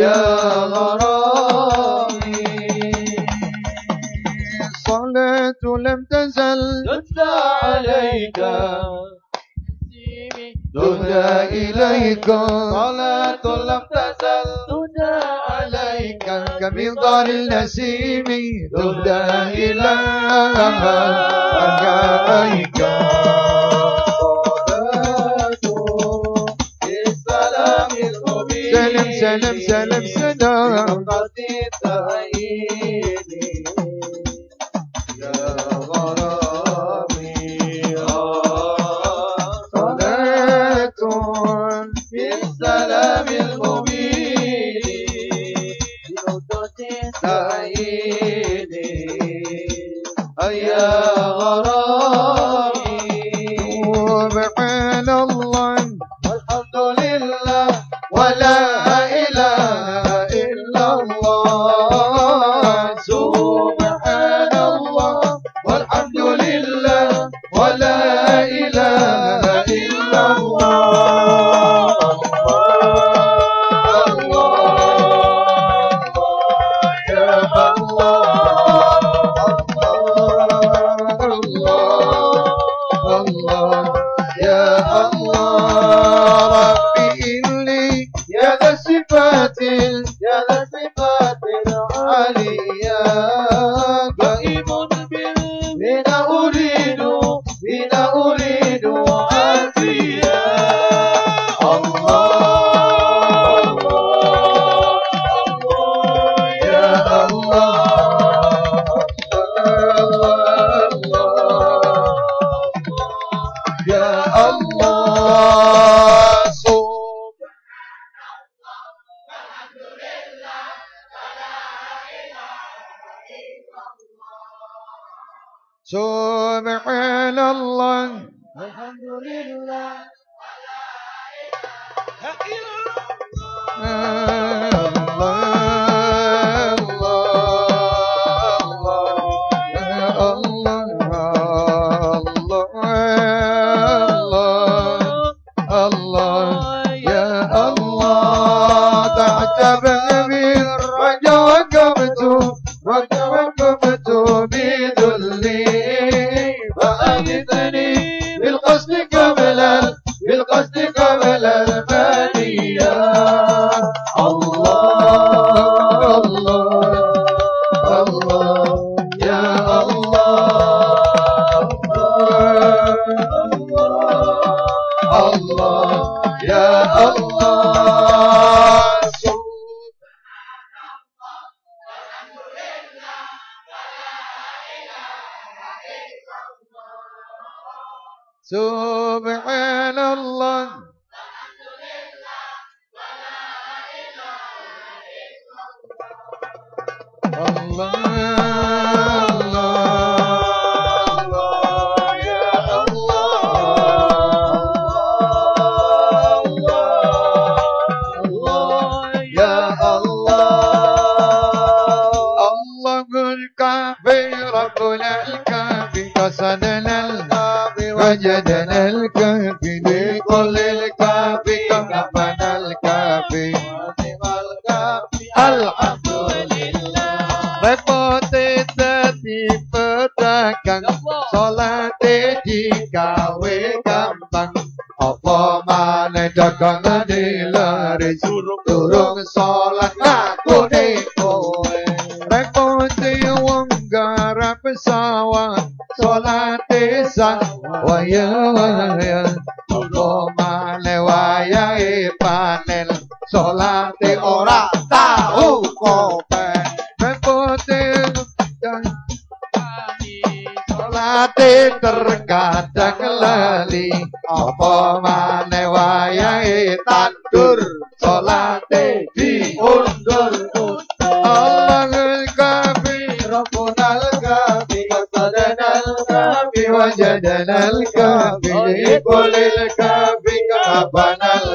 يا غرامي صلاة لم تزل. تتلى عليك. تهدى إليك. صلاة لم تزل. تدعى عليك. كمنظار النسيم. تهدى إليك سلام سلام سلام سلام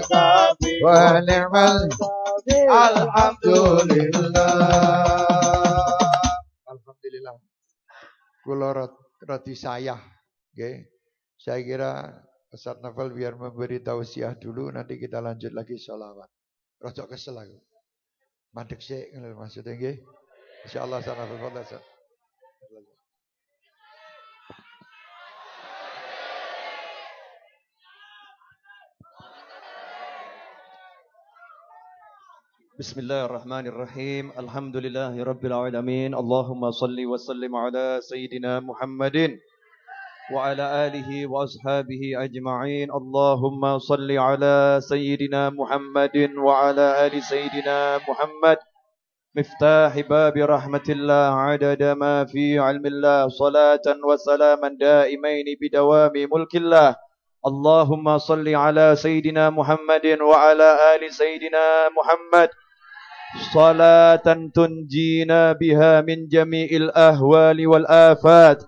Kafi Wa ni'mal Alhamdulillah rot- roti sayah nggih. Saya kira Ustaz Nafal biar memberi tausiah dulu nanti kita lanjut lagi sholawat. Rojok kesel aku. Mandek sih maksudnya nggih. Insyaallah Ustaz Nafal Ustaz. بسم الله الرحمن الرحيم الحمد لله رب العالمين اللهم صل وسلم على سيدنا محمد وعلى آله وأصحابه أجمعين اللهم صل على سيدنا محمد وعلى آل سيدنا محمد مفتاح باب رحمة الله عدد ما في علم الله صلاة وسلاما دائمين بدوام ملك الله اللهم صل على سيدنا محمد وعلى آل سيدنا محمد صلاة تنجينا بها من جميع الأهوال والآفات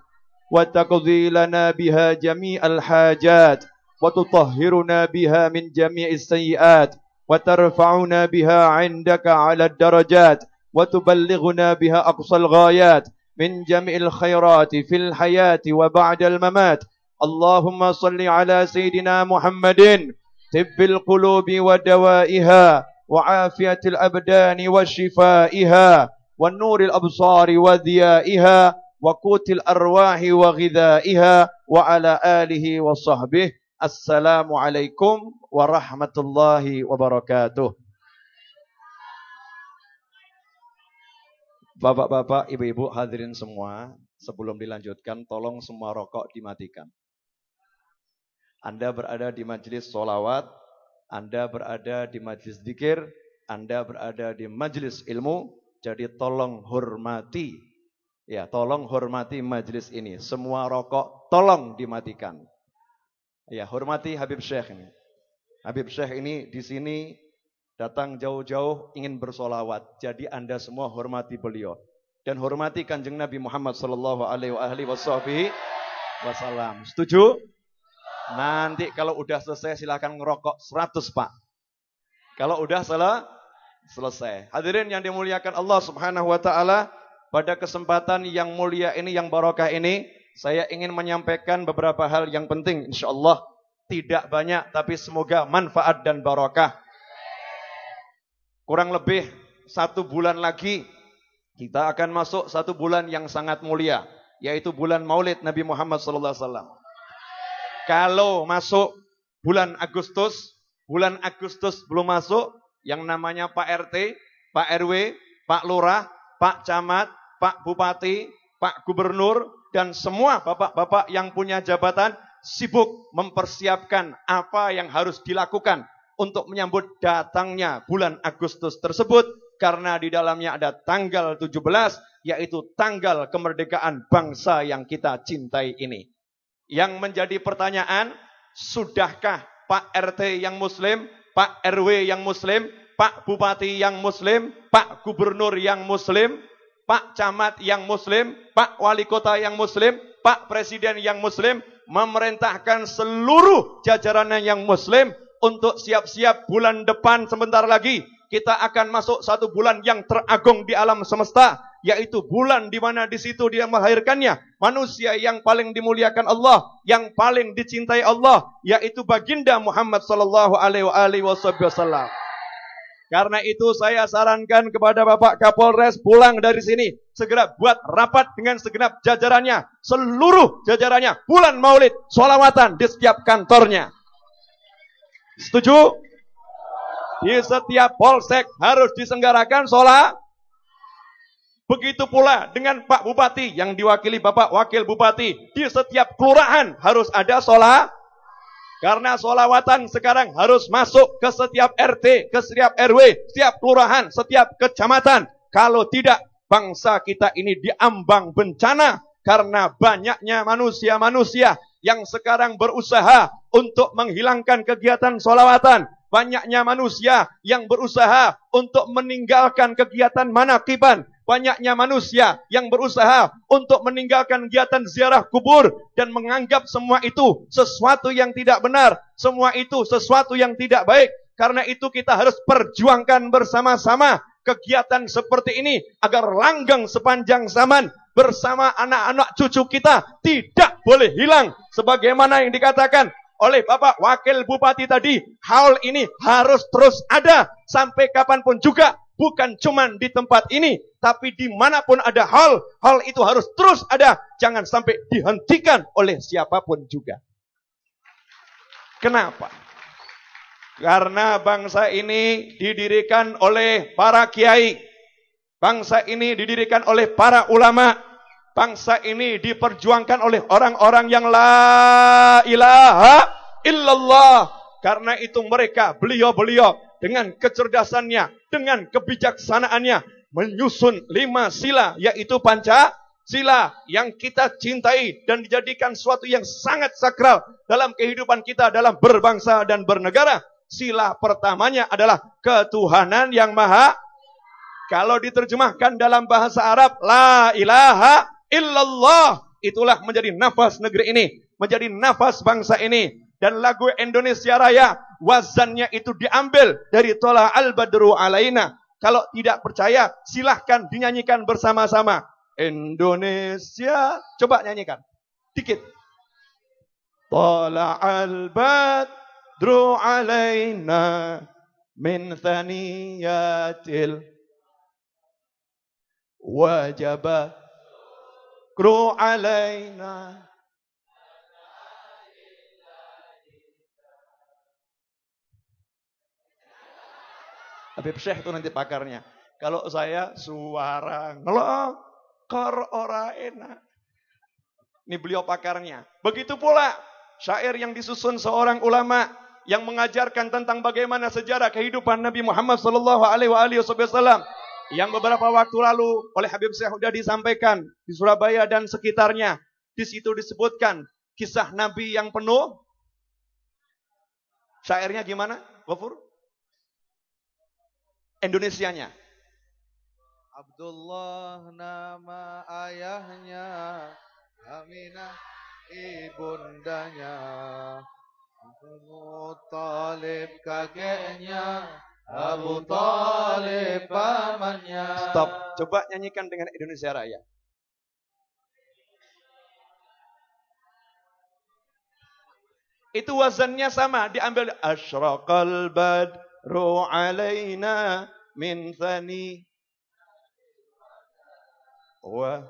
وتقضي لنا بها جميع الحاجات وتطهرنا بها من جميع السيئات وترفعنا بها عندك على الدرجات وتبلغنا بها أقصى الغايات من جميع الخيرات في الحياة وبعد الممات. اللهم صل على سيدنا محمد طب القلوب ودوائها. وعافية الأبدان وشفائها والنور الأبصار وذيائها وقوت الأرواح وغذائها وعلى آله وصحبه السلام عليكم ورحمة الله وبركاته Bapak-bapak, ibu-ibu, hadirin semua, sebelum dilanjutkan, tolong semua rokok dimatikan. Anda berada di majelis solawat, anda berada di majelis zikir, Anda berada di majelis ilmu, jadi tolong hormati, ya tolong hormati majelis ini. Semua rokok tolong dimatikan. Ya hormati Habib Syekh ini. Habib Syekh ini di sini datang jauh-jauh ingin bersolawat. Jadi anda semua hormati beliau dan hormati kanjeng Nabi Muhammad Sallallahu Alaihi Wasallam. Setuju? Nanti kalau udah selesai silakan ngerokok 100 pak. Kalau udah salah selesai. Hadirin yang dimuliakan Allah Subhanahu Wa Taala, pada kesempatan yang mulia ini, yang barokah ini, saya ingin menyampaikan beberapa hal yang penting. Insya Allah tidak banyak, tapi semoga manfaat dan barokah. Kurang lebih satu bulan lagi kita akan masuk satu bulan yang sangat mulia, yaitu bulan Maulid Nabi Muhammad SAW. Kalau masuk bulan Agustus, bulan Agustus belum masuk, yang namanya Pak RT, Pak RW, Pak Lurah, Pak Camat, Pak Bupati, Pak Gubernur, dan semua bapak-bapak yang punya jabatan sibuk mempersiapkan apa yang harus dilakukan untuk menyambut datangnya bulan Agustus tersebut karena di dalamnya ada tanggal 17 yaitu tanggal kemerdekaan bangsa yang kita cintai ini. Yang menjadi pertanyaan, sudahkah Pak RT yang muslim, Pak RW yang muslim, Pak Bupati yang muslim, Pak Gubernur yang muslim, Pak Camat yang muslim, Pak Wali Kota yang muslim, Pak Presiden yang muslim, memerintahkan seluruh jajarannya yang muslim untuk siap-siap bulan depan sebentar lagi. Kita akan masuk satu bulan yang teragung di alam semesta yaitu bulan di mana di situ dia melahirkannya manusia yang paling dimuliakan Allah yang paling dicintai Allah yaitu baginda Muhammad sallallahu alaihi wasallam karena itu saya sarankan kepada Bapak Kapolres pulang dari sini. Segera buat rapat dengan segenap jajarannya. Seluruh jajarannya. Bulan maulid. Solawatan di setiap kantornya. Setuju? Di setiap polsek harus disenggarakan sholat. Begitu pula dengan Pak Bupati yang diwakili Bapak Wakil Bupati. Di setiap kelurahan harus ada sholat. Karena sholawatan sekarang harus masuk ke setiap RT, ke setiap RW, setiap kelurahan, setiap kecamatan. Kalau tidak, bangsa kita ini diambang bencana karena banyaknya manusia-manusia yang sekarang berusaha untuk menghilangkan kegiatan solawatan. Banyaknya manusia yang berusaha untuk meninggalkan kegiatan manakiban. Banyaknya manusia yang berusaha untuk meninggalkan kegiatan ziarah kubur dan menganggap semua itu sesuatu yang tidak benar. Semua itu sesuatu yang tidak baik. Karena itu kita harus perjuangkan bersama-sama kegiatan seperti ini agar langgang sepanjang zaman bersama anak-anak cucu kita tidak boleh hilang. Sebagaimana yang dikatakan oleh Bapak Wakil Bupati tadi, hal ini harus terus ada sampai kapan pun juga. Bukan cuma di tempat ini, tapi di mana pun ada hal, hal itu harus terus ada. Jangan sampai dihentikan oleh siapa pun juga. Kenapa? Karena bangsa ini didirikan oleh para kiai, Bangsa ini didirikan oleh para ulama. Bangsa ini diperjuangkan oleh orang-orang yang la ilaha illallah. Karena itu mereka, beliau-beliau dengan kecerdasannya, dengan kebijaksanaannya menyusun lima sila yaitu panca sila yang kita cintai dan dijadikan suatu yang sangat sakral dalam kehidupan kita dalam berbangsa dan bernegara. Sila pertamanya adalah ketuhanan yang maha kalau diterjemahkan dalam bahasa Arab, la ilaha illallah. Itulah menjadi nafas negeri ini. Menjadi nafas bangsa ini. Dan lagu Indonesia Raya, wazannya itu diambil dari Tola al-Badru alaina. Kalau tidak percaya, silahkan dinyanyikan bersama-sama. Indonesia. Coba nyanyikan. Dikit. Tola al-Badru alaina min thaniyatil wajib kru alaina Habib Syekh itu nanti pakarnya. Kalau saya suara ngelokor ora enak. Ini beliau pakarnya. Begitu pula syair yang disusun seorang ulama yang mengajarkan tentang bagaimana sejarah kehidupan Nabi Muhammad sallallahu alaihi wasallam yang beberapa waktu lalu oleh Habib Syekh sudah disampaikan di Surabaya dan sekitarnya. Di situ disebutkan kisah Nabi yang penuh. Syairnya gimana? Wafur? Indonesianya. Abdullah nama ayahnya Aminah ibundanya Abu Talib kakeknya Abu Talib pamannya Stop. Coba nyanyikan dengan Indonesia Raya. Itu wazannya sama, diambil asyraqal badru alaina min thani. Wa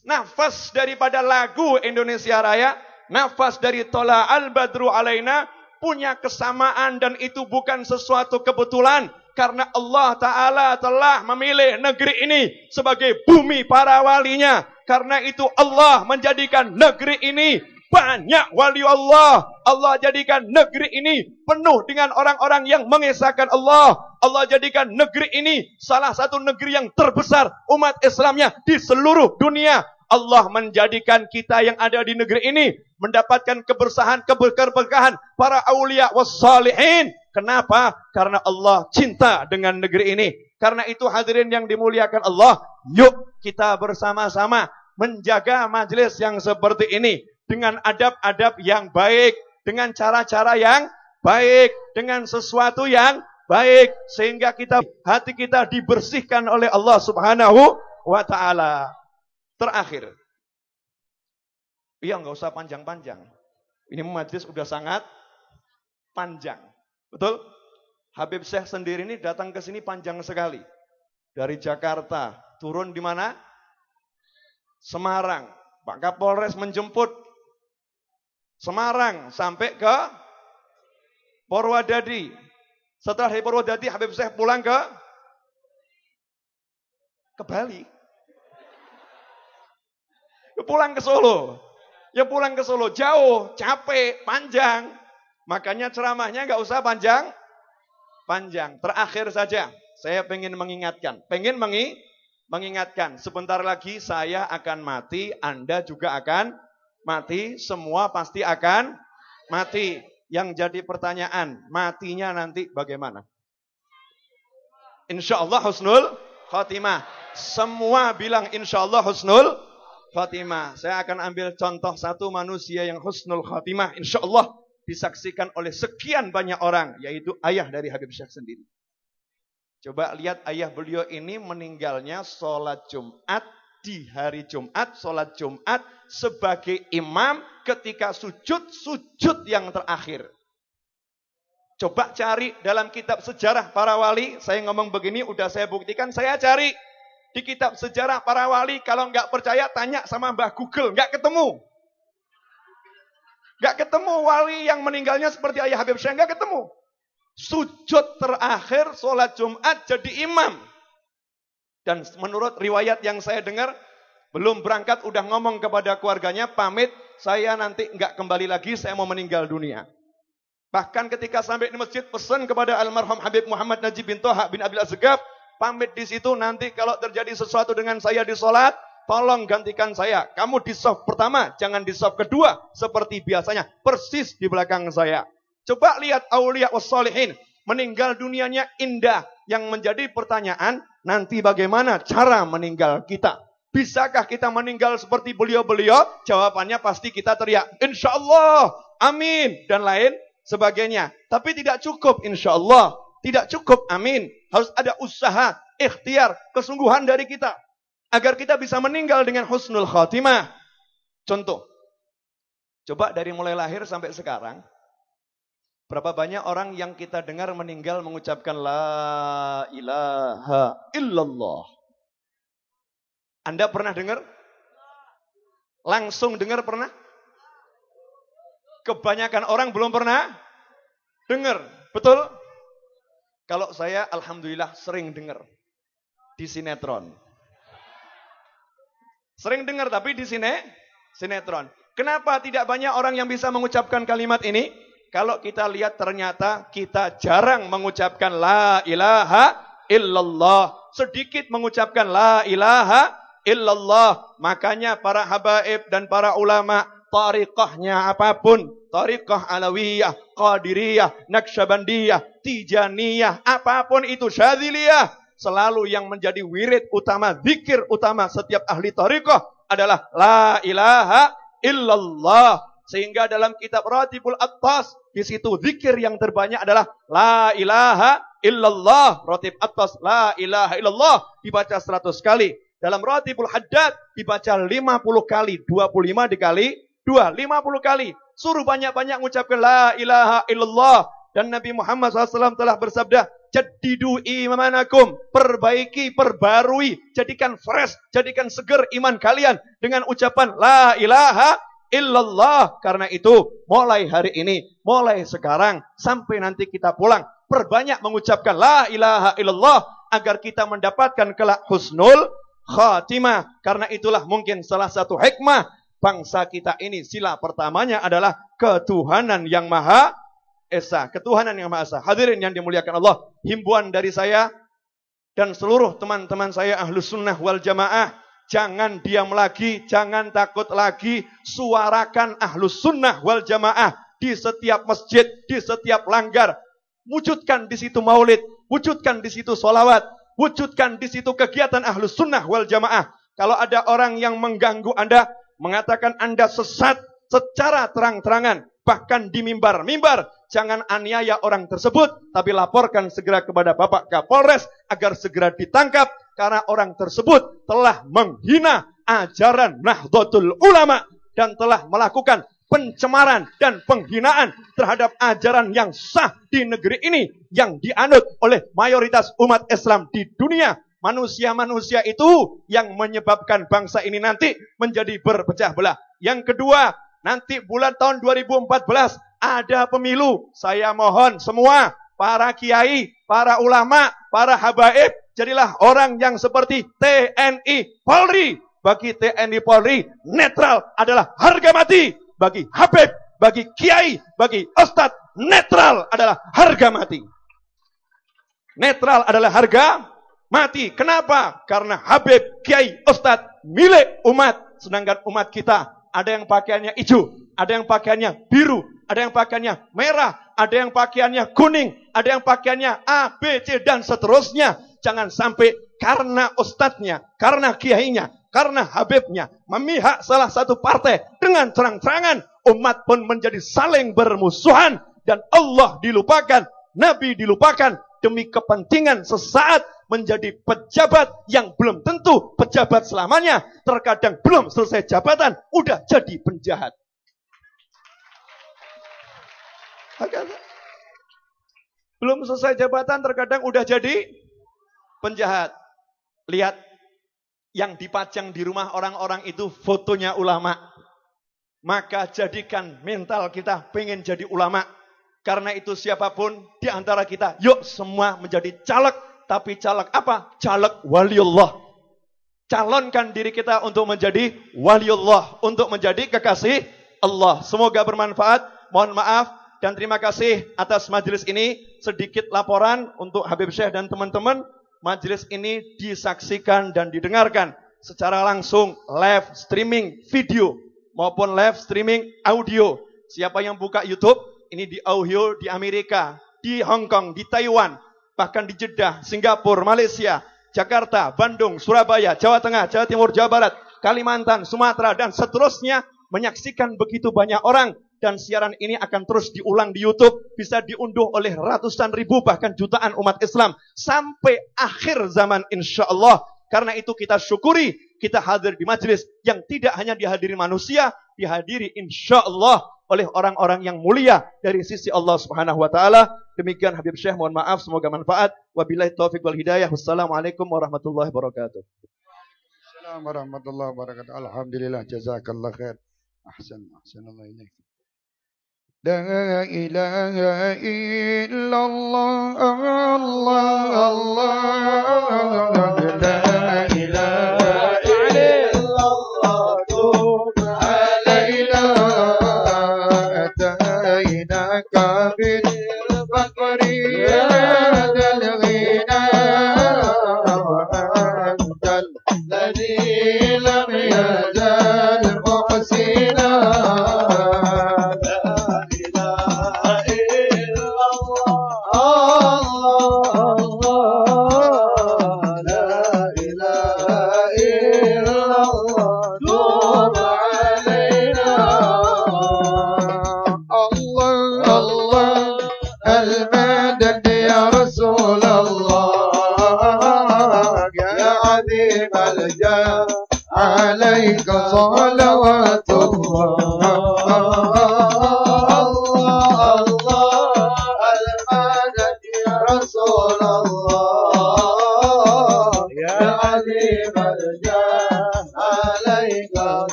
Nafas daripada lagu Indonesia Raya, nafas dari Tola Al-Badru Alaina punya kesamaan dan itu bukan sesuatu kebetulan karena Allah Ta'ala telah memilih negeri ini sebagai bumi para walinya. Karena itu Allah menjadikan negeri ini banyak wali Allah. Allah jadikan negeri ini penuh dengan orang-orang yang mengesahkan Allah. Allah jadikan negeri ini salah satu negeri yang terbesar umat Islamnya di seluruh dunia. Allah menjadikan kita yang ada di negeri ini mendapatkan kebersahan, keberkahan para aulia wassalihin. Kenapa? Karena Allah cinta dengan negeri ini. Karena itu hadirin yang dimuliakan Allah, yuk kita bersama-sama menjaga majelis yang seperti ini dengan adab-adab yang baik, dengan cara-cara yang baik, dengan sesuatu yang baik sehingga kita hati kita dibersihkan oleh Allah Subhanahu wa taala. Terakhir. Iya nggak usah panjang-panjang. Ini majlis udah sangat panjang. Betul? Habib Syekh sendiri ini datang ke sini panjang sekali. Dari Jakarta, turun di mana? Semarang. Pak Kapolres menjemput Semarang sampai ke Purwodadi. Setelah dari Purwodadi Habib Syekh pulang ke ke Bali. Ya pulang ke Solo. Ya pulang ke Solo. Jauh, capek, panjang. Makanya ceramahnya nggak usah panjang. Panjang. Terakhir saja. Saya pengen mengingatkan. Pengen mengi, mengingatkan. Sebentar lagi saya akan mati. Anda juga akan mati. Semua pasti akan mati. Yang jadi pertanyaan. Matinya nanti bagaimana? Insya Allah husnul khotimah. Semua bilang insya Allah husnul Fatimah. Saya akan ambil contoh satu manusia yang husnul khatimah. Insya Allah disaksikan oleh sekian banyak orang. Yaitu ayah dari Habib Syekh sendiri. Coba lihat ayah beliau ini meninggalnya sholat Jumat di hari Jumat. Sholat Jumat sebagai imam ketika sujud, sujud yang terakhir. Coba cari dalam kitab sejarah para wali. Saya ngomong begini, udah saya buktikan. Saya cari di kitab sejarah para wali. Kalau nggak percaya, tanya sama Mbah Google. Nggak ketemu. Nggak ketemu wali yang meninggalnya seperti ayah Habib Syekh. Nggak ketemu. Sujud terakhir, sholat Jumat jadi imam. Dan menurut riwayat yang saya dengar, belum berangkat udah ngomong kepada keluarganya, pamit, saya nanti nggak kembali lagi, saya mau meninggal dunia. Bahkan ketika sampai di masjid pesan kepada almarhum Habib Muhammad Najib bin Toha bin Abil Azgab, pamit di situ nanti kalau terjadi sesuatu dengan saya di sholat, tolong gantikan saya. Kamu di soft pertama, jangan di soft kedua seperti biasanya, persis di belakang saya. Coba lihat aulia wassalihin, meninggal dunianya indah. Yang menjadi pertanyaan, nanti bagaimana cara meninggal kita? Bisakah kita meninggal seperti beliau-beliau? Jawabannya pasti kita teriak, insya Allah, amin, dan lain sebagainya. Tapi tidak cukup insya Allah. Tidak cukup amin. Harus ada usaha, ikhtiar, kesungguhan dari kita. Agar kita bisa meninggal dengan husnul khatimah. Contoh. Coba dari mulai lahir sampai sekarang. Berapa banyak orang yang kita dengar meninggal mengucapkan La ilaha illallah. Anda pernah dengar? Langsung dengar pernah? Kebanyakan orang belum pernah dengar. Betul? Kalau saya alhamdulillah sering dengar di sinetron. Sering dengar tapi di sini sinetron. Kenapa tidak banyak orang yang bisa mengucapkan kalimat ini? Kalau kita lihat ternyata kita jarang mengucapkan la ilaha illallah. Sedikit mengucapkan la ilaha illallah. Makanya para habaib dan para ulama tariqahnya apa pun, tariqah alawiyah, qadiriyah, naksabandiyah, tijaniyah, apa pun itu syadziliyah, selalu yang menjadi wirid utama, zikir utama setiap ahli tariqah adalah la ilaha illallah. Sehingga dalam kitab Ratibul Attas, di situ zikir yang terbanyak adalah La ilaha illallah. Ratib Attas, La ilaha illallah. Dibaca 100 kali. Dalam Ratibul Haddad, dibaca 50 kali. 25 dikali 2, 50 kali. Suruh banyak-banyak mengucapkan La ilaha illallah. Dan Nabi Muhammad SAW telah bersabda, Jadidu imanakum. Perbaiki, perbarui. Jadikan fresh, jadikan seger iman kalian. Dengan ucapan La ilaha illallah. Karena itu, mulai hari ini, mulai sekarang, sampai nanti kita pulang, perbanyak mengucapkan la ilaha illallah agar kita mendapatkan kelak husnul khatimah. Karena itulah mungkin salah satu hikmah bangsa kita ini sila pertamanya adalah ketuhanan yang maha esa, ketuhanan yang maha esa. Hadirin yang dimuliakan Allah, himbuan dari saya dan seluruh teman-teman saya ahlu sunnah wal jamaah Jangan diam lagi, jangan takut lagi. Suarakan ahlus sunnah wal jamaah di setiap masjid, di setiap langgar. Wujudkan di situ maulid, wujudkan di situ solawat, wujudkan di situ kegiatan ahlus sunnah wal jamaah. Kalau ada orang yang mengganggu Anda, mengatakan Anda sesat secara terang-terangan, bahkan di mimbar-mimbar, jangan aniaya orang tersebut, tapi laporkan segera kepada Bapak Kapolres agar segera ditangkap karena orang tersebut telah menghina ajaran Nahdlatul Ulama dan telah melakukan pencemaran dan penghinaan terhadap ajaran yang sah di negeri ini yang dianut oleh mayoritas umat Islam di dunia. Manusia-manusia itu yang menyebabkan bangsa ini nanti menjadi berpecah belah. Yang kedua, nanti bulan tahun 2014 ada pemilu. Saya mohon semua para kiai, para ulama, para habaib Jadilah orang yang seperti TNI Polri. Bagi TNI Polri, netral adalah harga mati. Bagi Habib, bagi Kiai, bagi Ustadz, netral adalah harga mati. Netral adalah harga mati. Kenapa? Karena Habib, Kiai, Ustadz milik umat. Sedangkan umat kita ada yang pakaiannya hijau, ada yang pakaiannya biru, ada yang pakaiannya merah, ada yang pakaiannya kuning, ada yang pakaiannya A, B, C, dan seterusnya jangan sampai karena ustadznya, karena kiainya, karena habibnya memihak salah satu partai dengan terang-terangan umat pun menjadi saling bermusuhan dan Allah dilupakan, Nabi dilupakan demi kepentingan sesaat menjadi pejabat yang belum tentu pejabat selamanya. Terkadang belum selesai jabatan, udah jadi penjahat. Belum selesai jabatan, terkadang udah jadi penjahat. Lihat yang dipajang di rumah orang-orang itu fotonya ulama. Maka jadikan mental kita pengen jadi ulama. Karena itu siapa pun di antara kita, yuk semua menjadi caleg. Tapi caleg apa? Caleg waliullah. Calonkan diri kita untuk menjadi waliullah. Untuk menjadi kekasih Allah. Semoga bermanfaat. Mohon maaf dan terima kasih atas majelis ini. Sedikit laporan untuk Habib Syekh dan teman-teman majelis ini disaksikan dan didengarkan secara langsung live streaming video maupun live streaming audio. Siapa yang buka YouTube, ini di audio di Amerika, di Hong Kong, di Taiwan, bahkan di Jeddah, Singapura, Malaysia, Jakarta, Bandung, Surabaya, Jawa Tengah, Jawa Timur, Jawa Barat, Kalimantan, Sumatera, dan seterusnya menyaksikan begitu banyak orang dan siaran ini akan terus diulang di YouTube, bisa diunduh oleh ratusan ribu bahkan jutaan umat Islam sampai akhir zaman insya Allah. Karena itu kita syukuri kita hadir di majelis yang tidak hanya dihadiri manusia, dihadiri insya Allah oleh orang-orang yang mulia dari sisi Allah Subhanahu wa taala. Demikian Habib Syekh, mohon maaf semoga manfaat. Wabillahi taufik wal hidayah. Wassalamualaikum warahmatullahi wabarakatuh. Assalamualaikum warahmatullahi wabarakatuh. Alhamdulillah jazakallah khair. Ahsan, ahsan Allah ilaik. لا إله إلا الله الله الله لا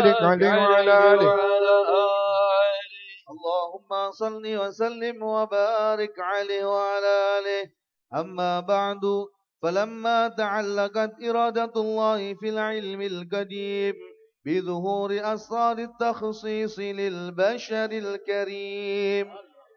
وبارك عليه وعلى آله اللهم صل وسلم وبارك عليه وعلى آله. أما بعد فلما تعلقت إرادة الله في العلم القديم بظهور أسرار التخصيص للبشر الكريم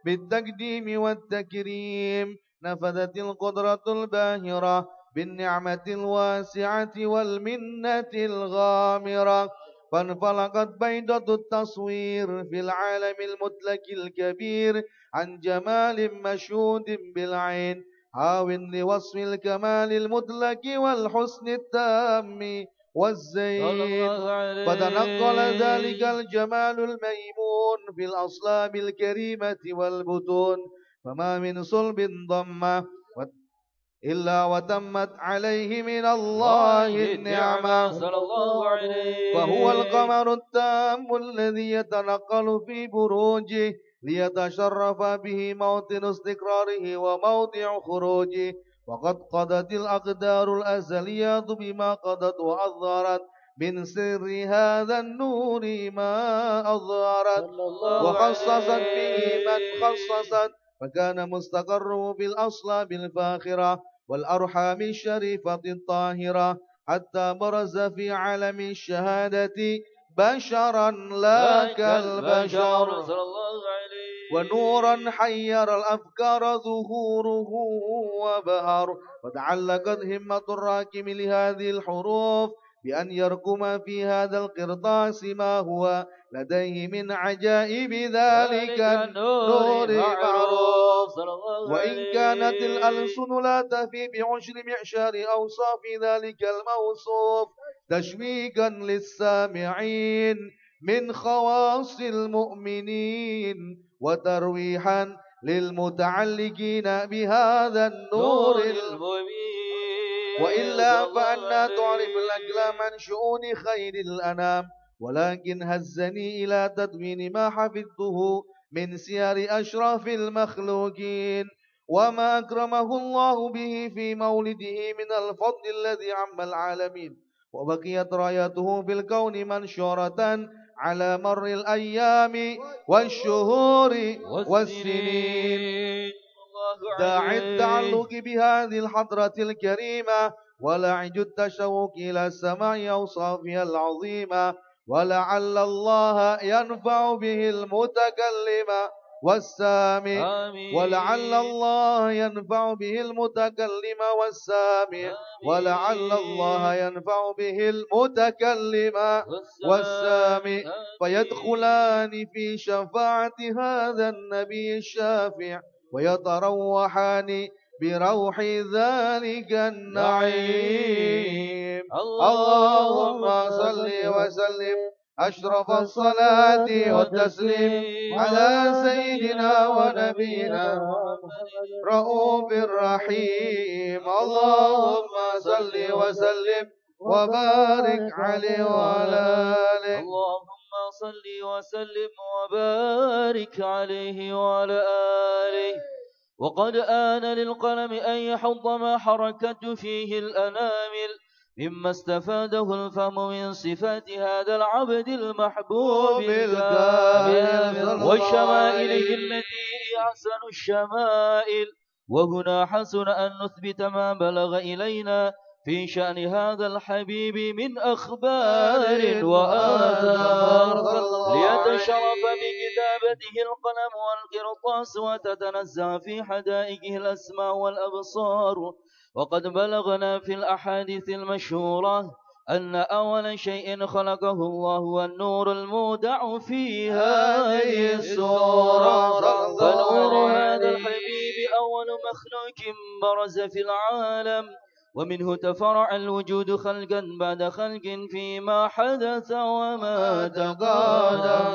بالتقديم والتكريم نفذت القدرة الباهرة بالنعمة الواسعة والمنة الغامرة. فانفلقت بيضة التصوير في العالم المطلق الكبير عن جمال مشهود بالعين هاو لوصف الكمال المطلق والحسن التام والزين فتنقل ذلك الجمال الميمون في الأصلاب الكريمة والبطون فما من صلب ضمه إلا وتمت عليه من الله النعمة. صلى الله عليه. فهو القمر التام الذي يتنقل في بروجه ليتشرف به موطن استقراره وموضع خروجه. وقد قضت الأقدار الأزليات بما قضت وأظهرت. من سر هذا النور ما أظهرت. وخصصت به من خصصت. فكان مستقره في الأصلاب الفاخرة والأرحام الشريفة الطاهرة حتى برز في عالم الشهادة بشرا لا كالبشر. ونورا حير الأفكار ظهوره وبهر. وتعلقت همة الراكم لهذه الحروف بأن يركم في هذا القرطاس ما هو لديه من عجائب ذلك النور معروف وإن كانت الألسن لا تفي بعشر معشار أوصاف ذلك الموصوف تشويقا للسامعين من خواص المؤمنين وترويحا للمتعلقين بهذا النور المبين. وإلا فأنا تعرف الأقلام عن شؤون خير الأنام. ولكن هزني إلى تدوين ما حفظته من سير أشرف المخلوقين. وما أكرمه الله به في مولده من الفضل الذي عم العالمين. وبقيت رايته في الكون منشورة على مر الأيام والشهور والسنين. داعي التعلق بهذه الحضرة الكريمة ولعج التشوق إلى سماع أوصافها العظيمة ولعل الله ينفع به المتكلم والسامع ولعل الله ينفع به المتكلم والسامع ولعل الله ينفع به المتكلم والسامع. فيدخلان في شفاعة هذا النبي الشافع. ويتروحان بروح ذلك النعيم. اللهم صل وسلم أشرف الصلاة والتسليم على سيدنا ونبينا رؤوف الرحيم. اللهم صل وسلم وبارك عليه وعلى آله. صل وسلم وبارك عليه وعلى آله. وقد آن للقلم أن يحض ما حركت فيه الأنامل. مما استفاده الفهم من صفات هذا العبد المحبوب الكامل. وشمائله التي أحسن الشمائل. وهنا حسن أن نثبت ما بلغ إلينا. في شأن هذا الحبيب من أخبار وآثار. ليتشرف بكتابته القلم والقرطاس وتتنزع في حدائقه الأسماء والأبصار. وقد بلغنا في الأحاديث المشهورة أن أول شيء خلقه الله هو النور المودع في هذه السورة. فنور هذا الحبيب أول مخلوق برز في العالم. ومنه تفرع الوجود خلقا بعد خلق فيما حدث وما تقادم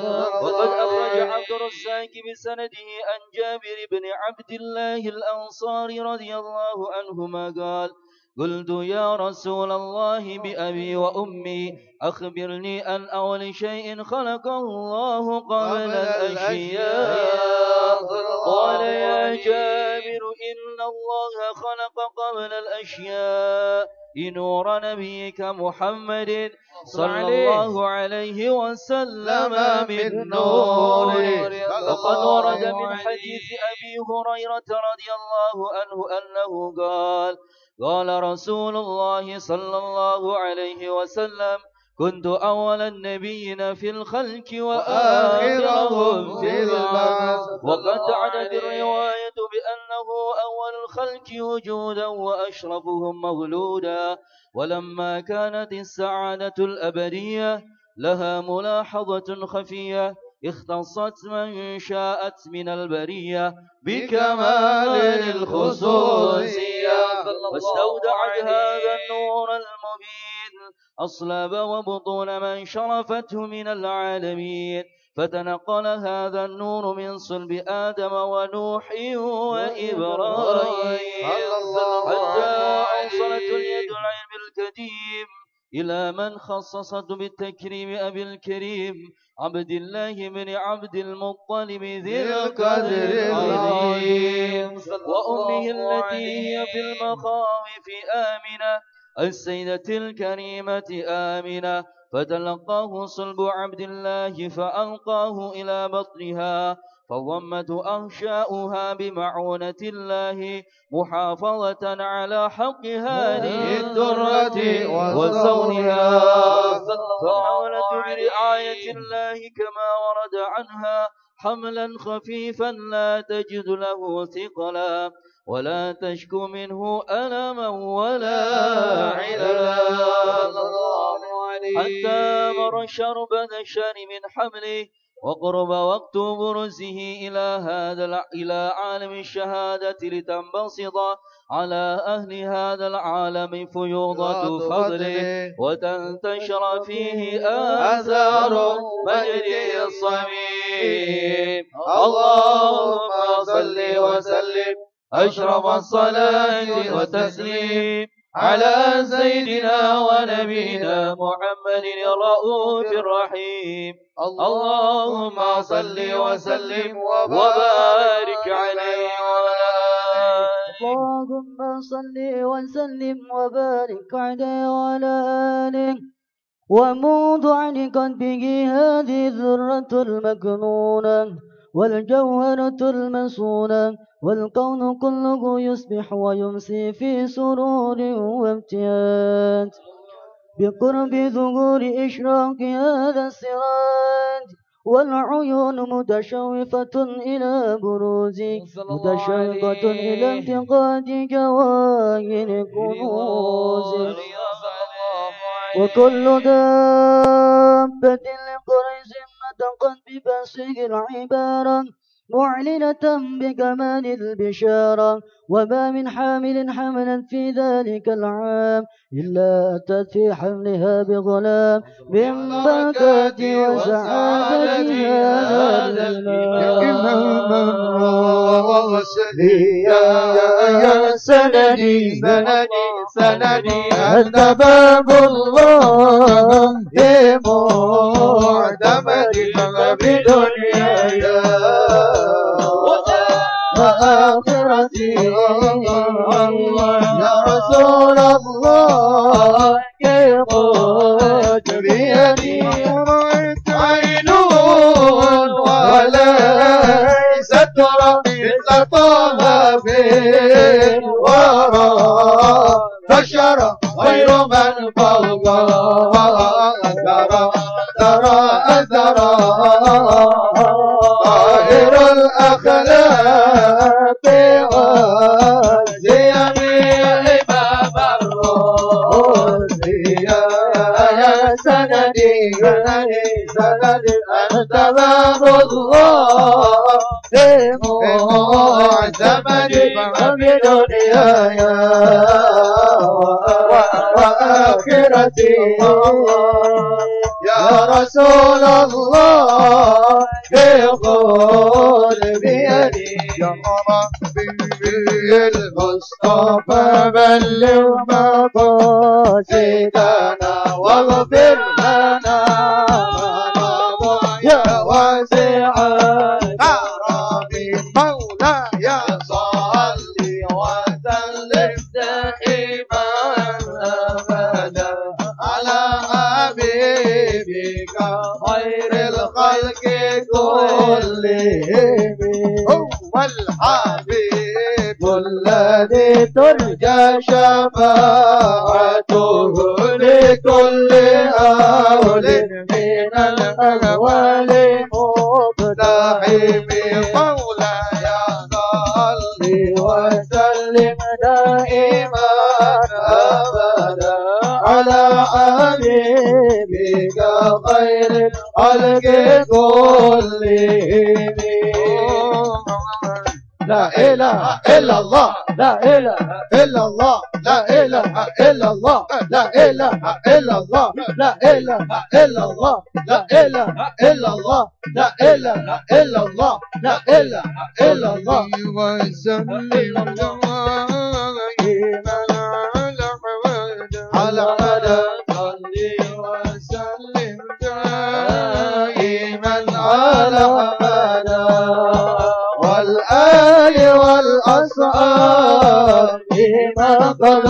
وقد أخرج عبد الرزاق بسنده عن جابر بن عبد الله الأنصاري رضي الله عنهما قال قلت يا رسول الله بأبي وأمي أخبرني عن أول شيء خلق الله قبل الأشياء. قال يا جابر إن الله خلق قبل الأشياء نور نبيك محمد صلى الله عليه وسلم من نور. وقد ورد من حديث أبي هريرة رضي الله عنه أنه قال قال رسول الله صلى الله عليه وسلم كنت أول النبيين في الخلق وآخرهم في البعث وقد عدت الرواية بأنه أول الخلق وجودا وأشرفهم مولودا ولما كانت السعادة الأبدية لها ملاحظة خفية اختصت من شاءت من البرية بكمال الخصوصية. واستودعت هذا النور المبين أصلاب وبطون من شرفته من العالمين. فتنقل هذا النور من صلب آدم ونوح وإبراهيم. حتى أوصلت اليد العلم الكديم إلى من خصصت بالتكريم أبي الكريم. عبد الله بن عبد المطلب ذي القدر العظيم. وأمه التي هي في المخاوف آمنة. السيدة الكريمة آمنة فتلقاه صلب عبد الله فألقاه إلى بطنها فضمت أغشاؤها بمعونة الله محافظة على حق هذه الدرة وزونها. فحولت برعاية الله كما ورد عنها حملا خفيفا لا تجد له ثقلا. ولا تشكو منه ألما ولا عللا حتى مر شرب نشر من حمله وقرب وقت برزه إلى هذا إلى عالم الشهادة لتنبسط على أهل هذا العالم فيوضة فضله وتنتشر فيه آثار مجد الصميم. اللهم صل وسلم. أشرف الصلاة وتسليم على سيدنا ونبينا محمد الرؤوف الرحيم. اللهم صل وسلم وبارك عليه وعلى اللهم صل وسلم وبارك عليه وعلى آله. وموض علقت به هذه الذرة المكنونة. والجوهرة المسونة والكون كله يصبح ويمسي في سرور وابتهاج بقرب ظهور إشراق هذا السراج والعيون متشوفة إلى بروز متشوقة إلى انتقاد جواهر كنوز وكل دابة لقريش نطقت بفصيح العبارة معلنة بكمال البشارة وما من حامل حملا في ذلك العام إلا أتت في حملها بغلام من بركات وسعادة هذا الإمام. يا سندي سندي. سندي أنت باب الله معتمد بدنياي وآخرتي يا رسول الله قد بيدي عين وليست مثل طه في الورى Aşara hayromen balgala يا رسول الله خذ بيدي يا ربي المصطفى بلغ إله إلا الله. لا إله إلا الله. لا إله إلا الله. لا إله إلا الله. لا إله إلا الله. لا إله إلا الله. لا إله إلا الله. لا إله إلا الله. وسلم على على صلي وسلم دائما. على فقد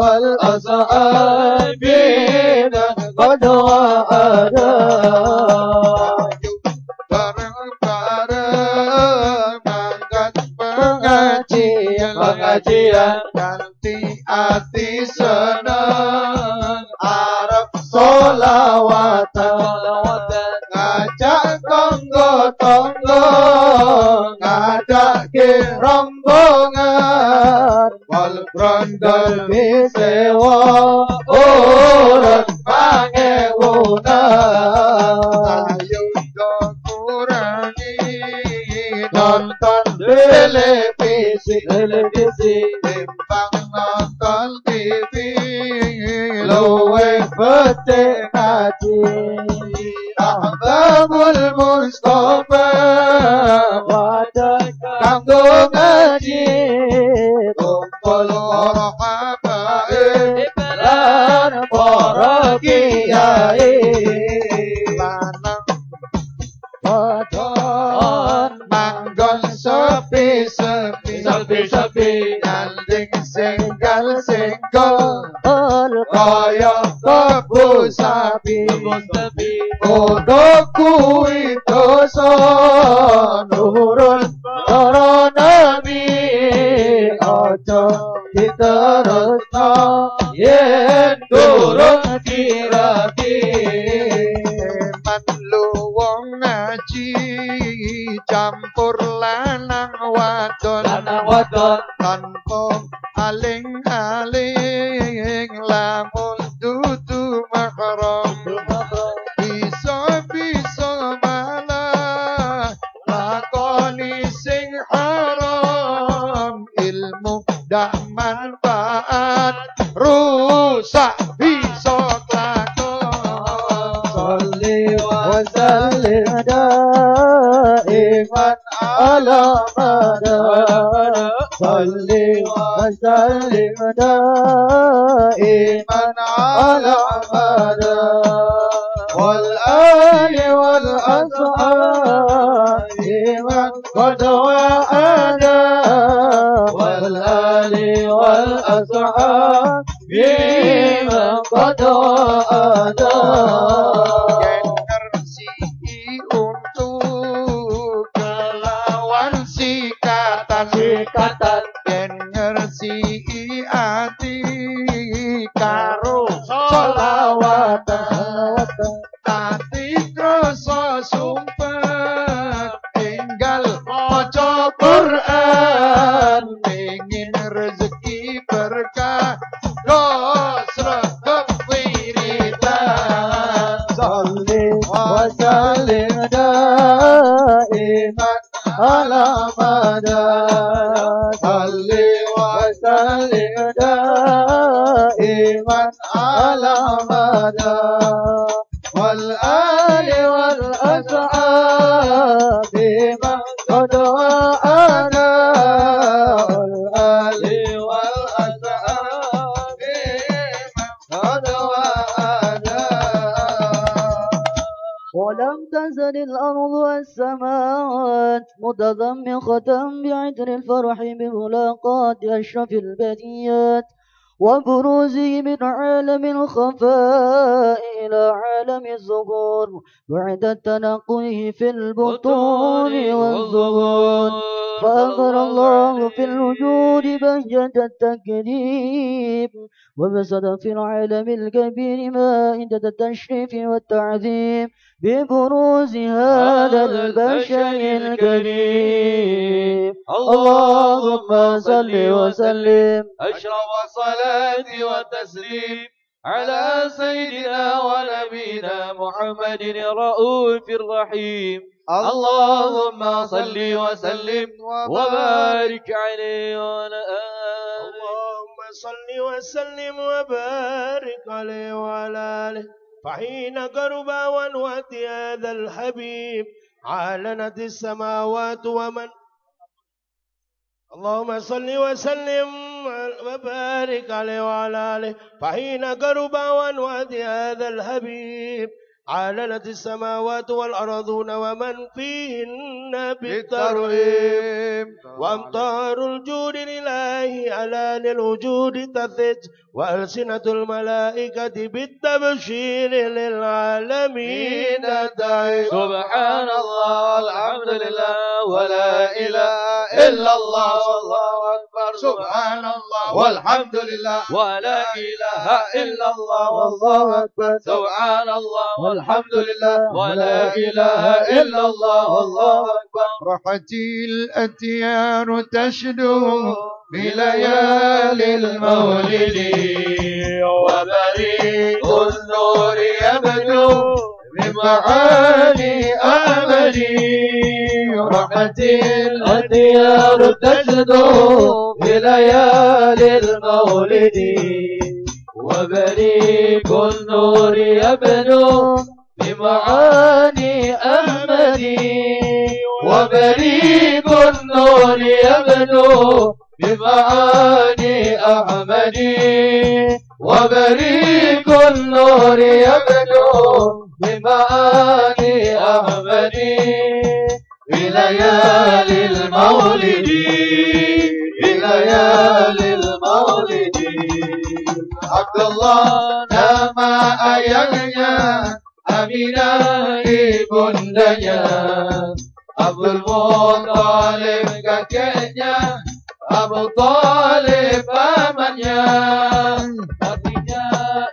والأصحاب sepi sepi sepi sepi nanding singgal singgal kaya kebu sapi. Kebu sepi kodoku itu بملاقاة أشرف البريات وبروزه من عالم الخفاء إلى عالم الظهور بعد التنقيه في البطون والظهور فأظهر الله في الوجود بهجة التكريم. وبسط في العالم الكبير مائدة التشريف والتعظيم. ببروز هذا البشر الكريم. اللهم صل وسلم. أشرف الصلاة والتسليم على سيدنا ونبينا محمد الرؤوف الرحيم. اللهم صل وسلم وبارك عليه وعلى آله. اللهم صل وسلم وبارك عليه وعلى آله. فحين قرب ونوات هذا الحبيب علنت السماوات ومن. اللهم صل وسلم وبارك عليه وعلى آله. فحين قرب ونوات هذا الحبيب علنت السماوات والأرضون ومن فيهن بالترهيب وأمطار الجود لله على الوجود تثج. وألسنة الملائكة بالتبشير للعالمين سبحان الله والحمد لله ولا إله إلا الله والله أكبر. سبحان الله والحمد لله ولا إله إلا الله والله أكبر. سبحان الله والحمد لله ولا إله إلا الله والله أكبر. رحت الأتيار تشدو. بليالي المولد وبريق النور يبدو بمعاني أملي. رحت الأديار تشدو بليالي المولد وبريق النور يبدو بمعاني أملي. وبريق النور يبدو بمعاني أحمدي وبريق النور يبدو بمعاني أحمدي بليالي المولد بليالي المولد. عبد الله nama ayahnya Aminah ibundanya Abdul Muttalib kakeknya Abu Talib pamannya. Artinya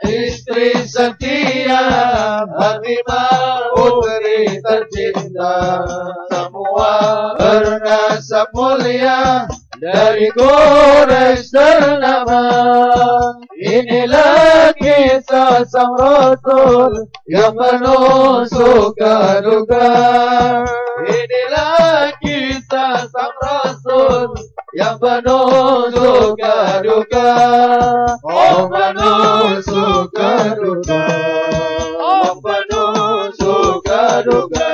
istri setia Fatimah putri tercinta. Semua bernasab mulia Dari Quraisy ternama. Inilah kisah sang Rasul Yang penuh suka duka. Inilah kisah sang Rasul Yang penuh suka duka. Oh penuh suka duka. Oh penuh suka duka.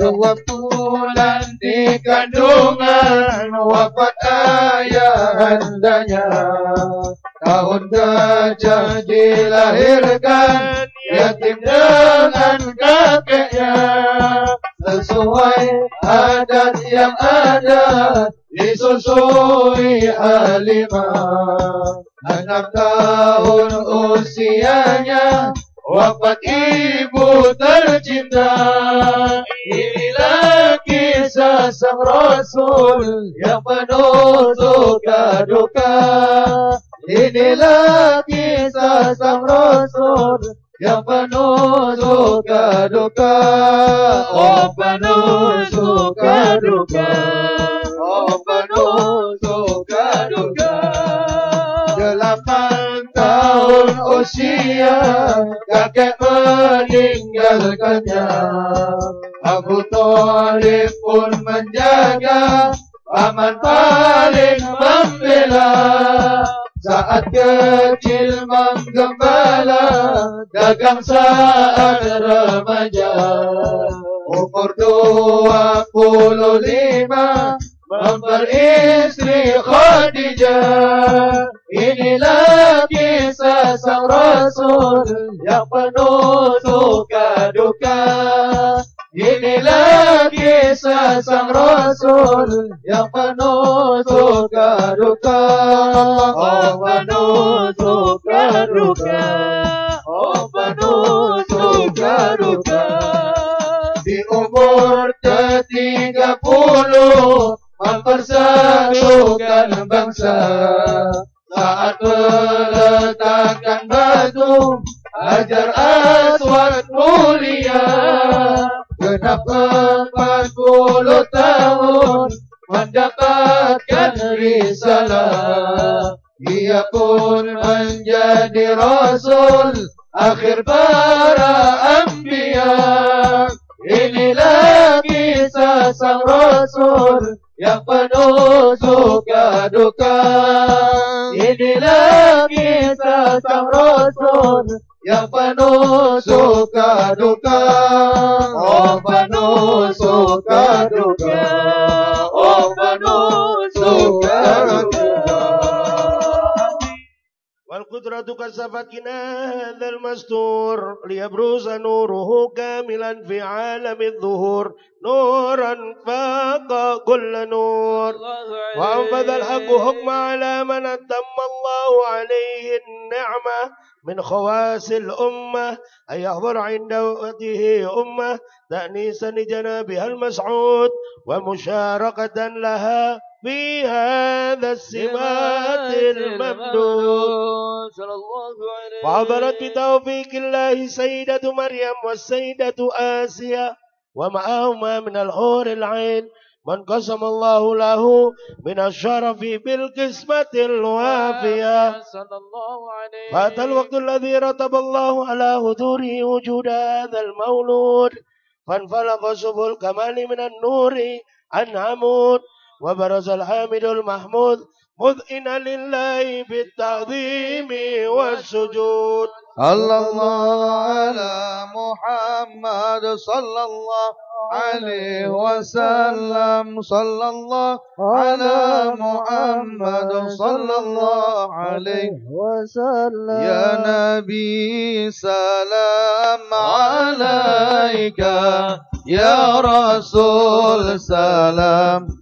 Dua bulan di kandungan wafat ayah andanya Tahun gajah dilahirkan yatim dengan kakeknya Sesuai adat yang ada disusui Halimah. Enam tahun usianya Wafat ibu tercinta. Inilah kisah sang Rasul Yang penuh suka duka. Inilah kisah sang Rasul Yang penuh suka duka. Oh penuh suka duka. Oh penuh suka duka. Delapan tahun usia kakek meninggalkannya. Abu Talib pun menjaga Paman paling membela Saat kecil menggembala Dagang saat remaja. Umur dua puluh lima Memperistri Khadijah. Inilah kisah sang Rasul Yang penuh suka duka. Inilah kisah sang Rasul Yang penuh suka Oh penuh suka duka Oh penuh suka duka Di umur ketiga puluh mempersatukan bangsa. Saat meletakkan batu ajar aswad mulia. Genap أكون من جد رسول آخر بار كنا هذا المستور ليبرز نوره كاملا في عالم الظهور. نورا فاق كل نور. وأنفذ الحق حكم على من أتم الله عليه النعمة من خواص الأمة. أن يحضر عند وقته أمة تأنيسا لجنابها المسعود ومشاركة لها. في هذا السمات الممدود. صلى الله عليه وعبرت بتوفيق الله سيدة مريم والسيدة آسيا ومعهما من الحور العين من قسم الله له من الشرف بالقسمة الوافية. صلى الله عليه فأتى الوقت الذي رتب الله على حضوره وجود هذا المولود. فانفلق سبل الكمال من النور عن عمود. وبرز الحامد المحمود مذئنا لله بالتعظيم والسجود. صلى الله على محمد صلى الله عليه وسلم. صلى الله على محمد صلى الله عليه وسلم. يا نبي سلام عليك. يا رسول سلام.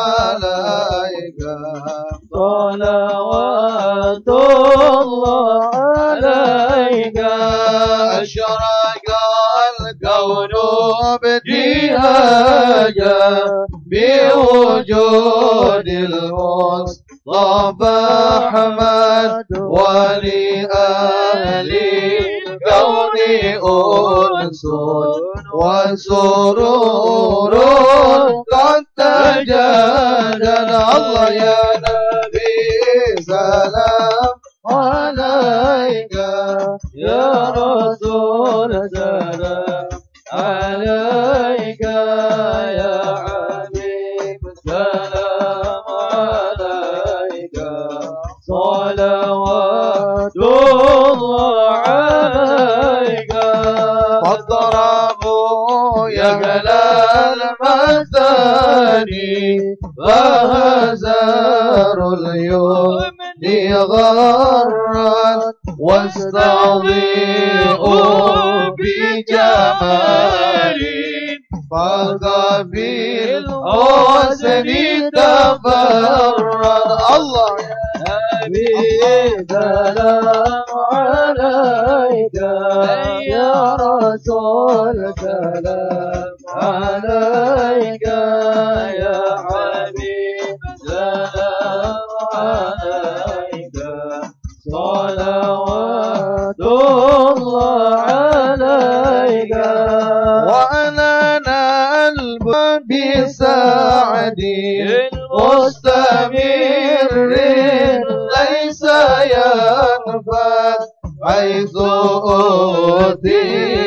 صلوات الله عليك. أشرق الكون ابتهاجا بوجود المصطفى أحمد ولأهل الكون أنس وسرور قد تجدد الله يا نبي. سلام عليك يا رسول سلام عليك جلال مثاني فهزار اليوم غرا واستضيء بجمالي فقبيل حسني تفرد. الله يا حبيب سلام عليك يا سلام عليك حبيب سلام عليك. صلوات الله عليك. وأنا نلب بسعد مستمر ينفد حيث أوتينا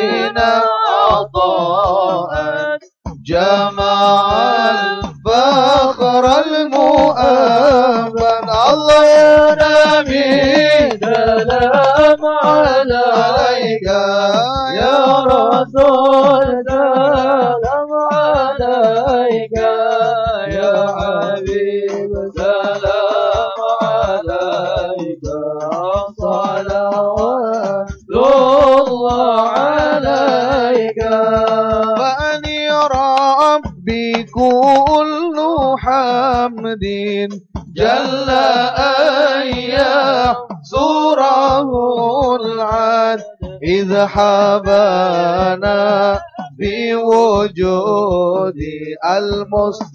إذ حبانا بوجود المصطفى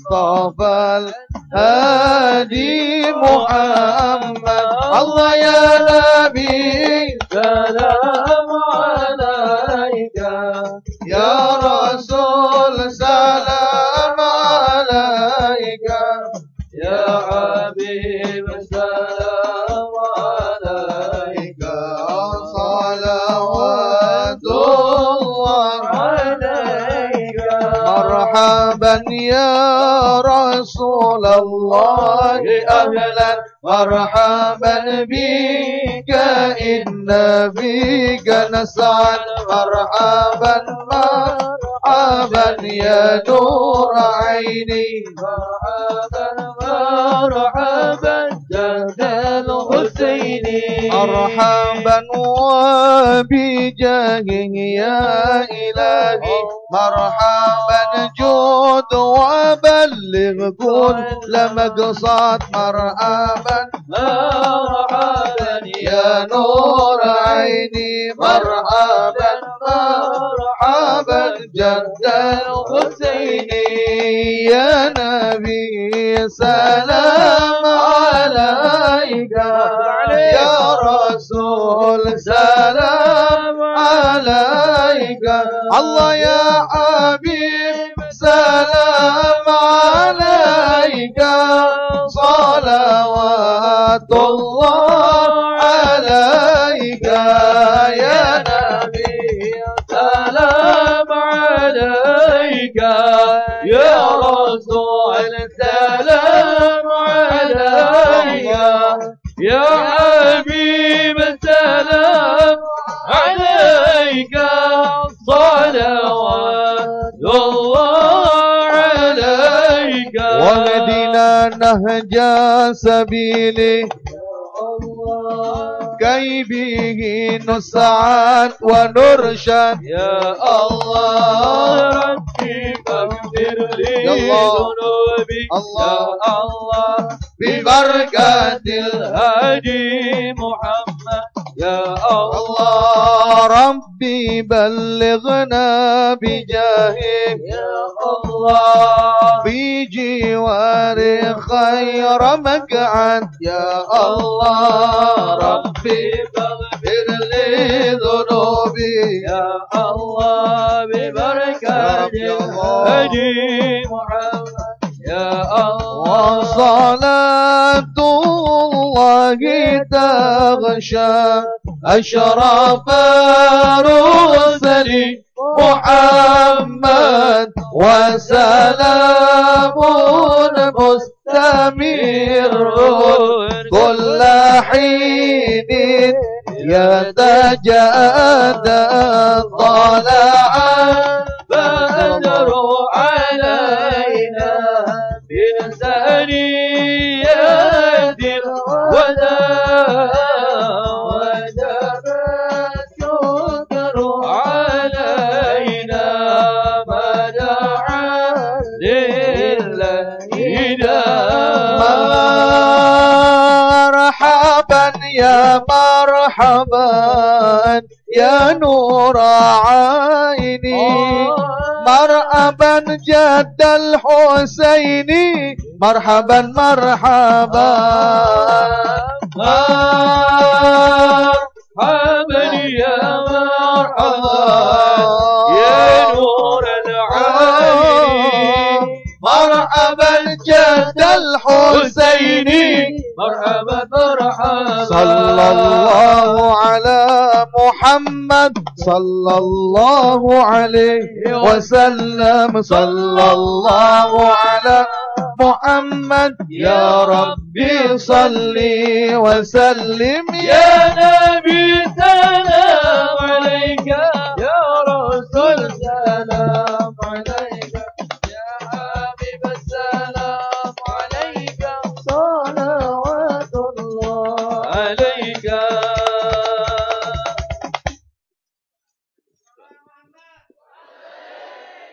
مرحبا بك إن بك نسعد مرحبا مرحبا يا نور عيني. مرحبا مرحبا جد الحسين مرحبا وبجاهه يا إلهي. مرحبا جود وبلغ كل مقصد مرحبا الله يا حبيب نهج سبيلك كي به نسعد ونرشد. وصلاة الله تغشى أشرف يا مرحبا يا نور عيني. مرحبا جد الحسين. مرحبا مرحبا. مرحبا يا مرحبا يا نور العين. مرحبا جد الحسين. مرحبا مرحبا. صلى الله على محمد صلى الله عليه وسلم. صلى الله على محمد. يا ربي صل وسلم. يا نبي سلام.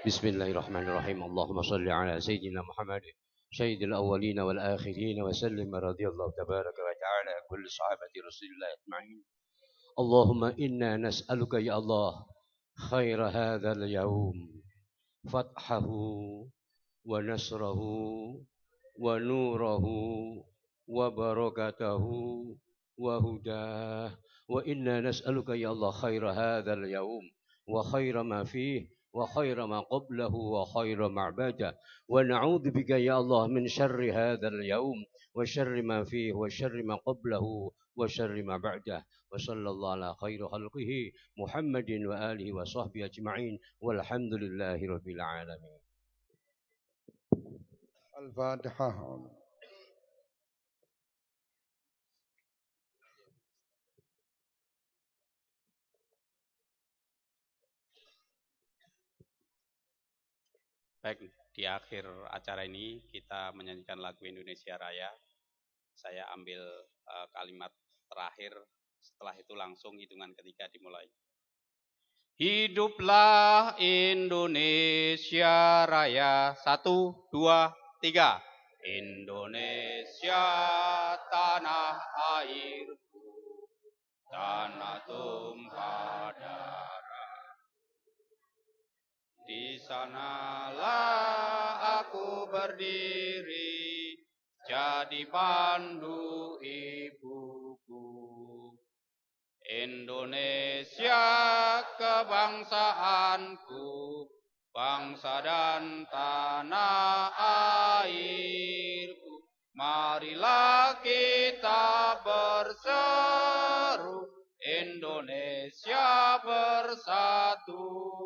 بسم الله الرحمن الرحيم. اللهم صل على سيدنا محمد سيد الأولين والآخرين وسلم رضي الله تبارك وتعالى. كل صحابة رسول الله أجمعين. اللهم إنا نسألك يا الله خير هذا اليوم فتحه ونصره ونوره وبركته وهداه. وإنا نسألك يا الله خير هذا اليوم وخير ما فيه. وخير ما قبله وخير ما بعده ونعوذ بك يا الله من شر هذا اليوم وشر ما فيه وشر ما قبله وشر ما بعده. وصلى الله على خير خلقه محمد وآله وصحبه أجمعين. والحمد لله رب العالمين. الفاتحة. Baik, di akhir acara ini kita menyanyikan lagu Indonesia Raya. Saya ambil uh, kalimat terakhir, setelah itu langsung hitungan ketiga dimulai. Hiduplah Indonesia Raya. Satu, dua, tiga. Indonesia tanah airku, tanah tumpah darah. Di sanalah aku berdiri, jadi pandu ibuku. Indonesia kebangsaanku, bangsa dan tanah airku. Marilah kita berseru, Indonesia bersatu.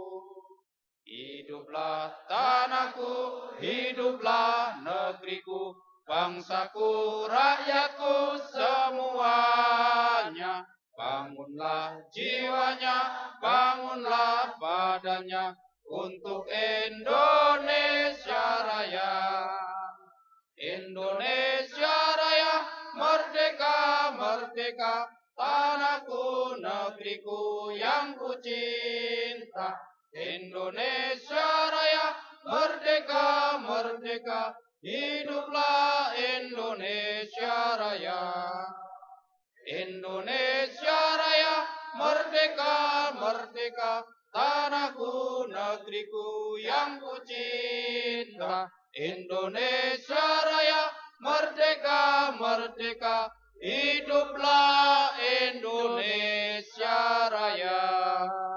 Hiduplah tanahku, hiduplah negeriku, bangsaku, rakyatku semuanya. Bangunlah jiwanya, bangunlah badannya untuk Indonesia Raya. Indonesia Raya, merdeka, merdeka, tanahku, negeriku yang ku cinta. Indonesia Raya, merdeka, merdeka, hiduplah Indonesia Raya. Indonesia Raya, merdeka, merdeka, tanahku, negeriku yang ku cinta. Indonesia Raya, merdeka, merdeka, hiduplah Indonesia Raya.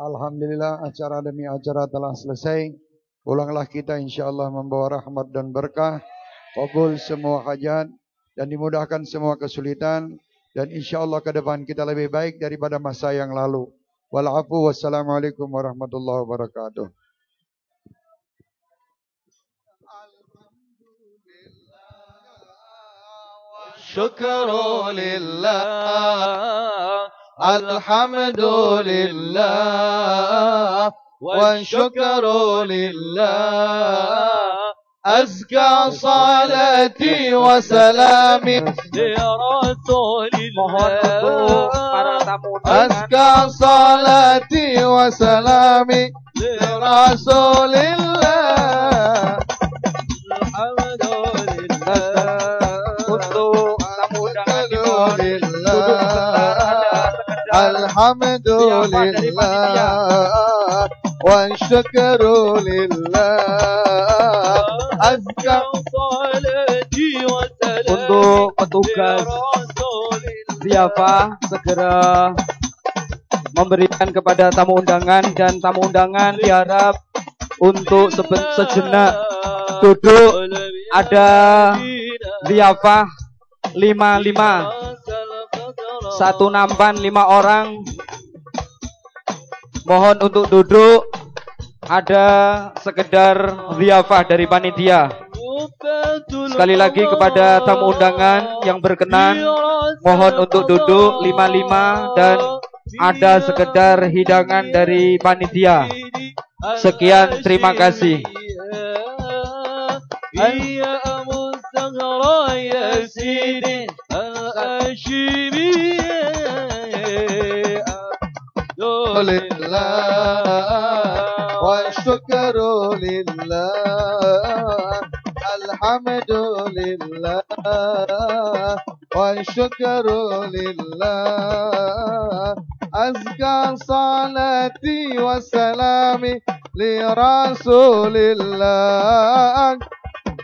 Alhamdulillah acara demi acara telah selesai. Pulanglah kita insyaAllah membawa rahmat dan berkah. Kabul semua hajat dan dimudahkan semua kesulitan. Dan insyaAllah ke depan kita lebih baik daripada masa yang lalu. Walafu wassalamualaikum warahmatullahi wabarakatuh. شكر لله الحمد لله والشكر لله. أزكى صلاتي وسلامي لرسول الله. أزكى صلاتي وسلامي لرسول الله. الحمد لله والشكر لله أزكى صلاتي وسلامي untuk petugas Ziafah segera memberikan kepada tamu undangan dan tamu undangan diharap untuk seben- sejenak duduk ada Ziafah lima lima satu nampan lima orang mohon untuk duduk ada sekedar Ziafah dari panitia Sekali lagi kepada tamu undangan yang berkenan mohon untuk duduk lima-lima dan ada sekedar hidangan dari panitia. Sekian terima kasih. الزهراء يا سيدي الهاشمي لله والشكر لله الحمد لله والشكر لله أزكى صلاتي وسلامي لرسول الله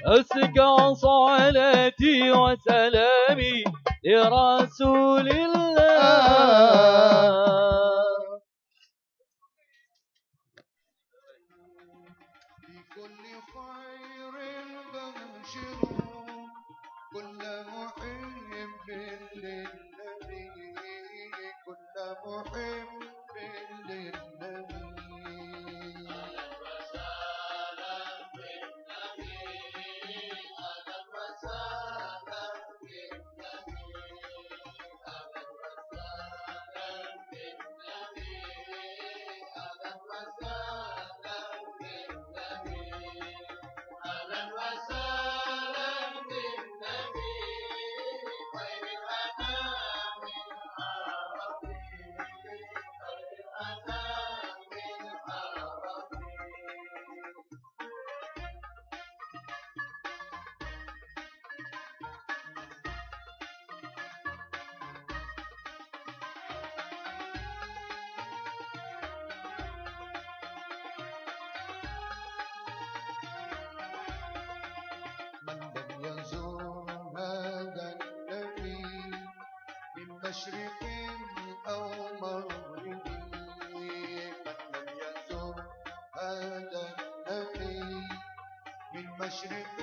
أزكى صلاتي وسلامي لرسول الله. محب للنبي. Krishna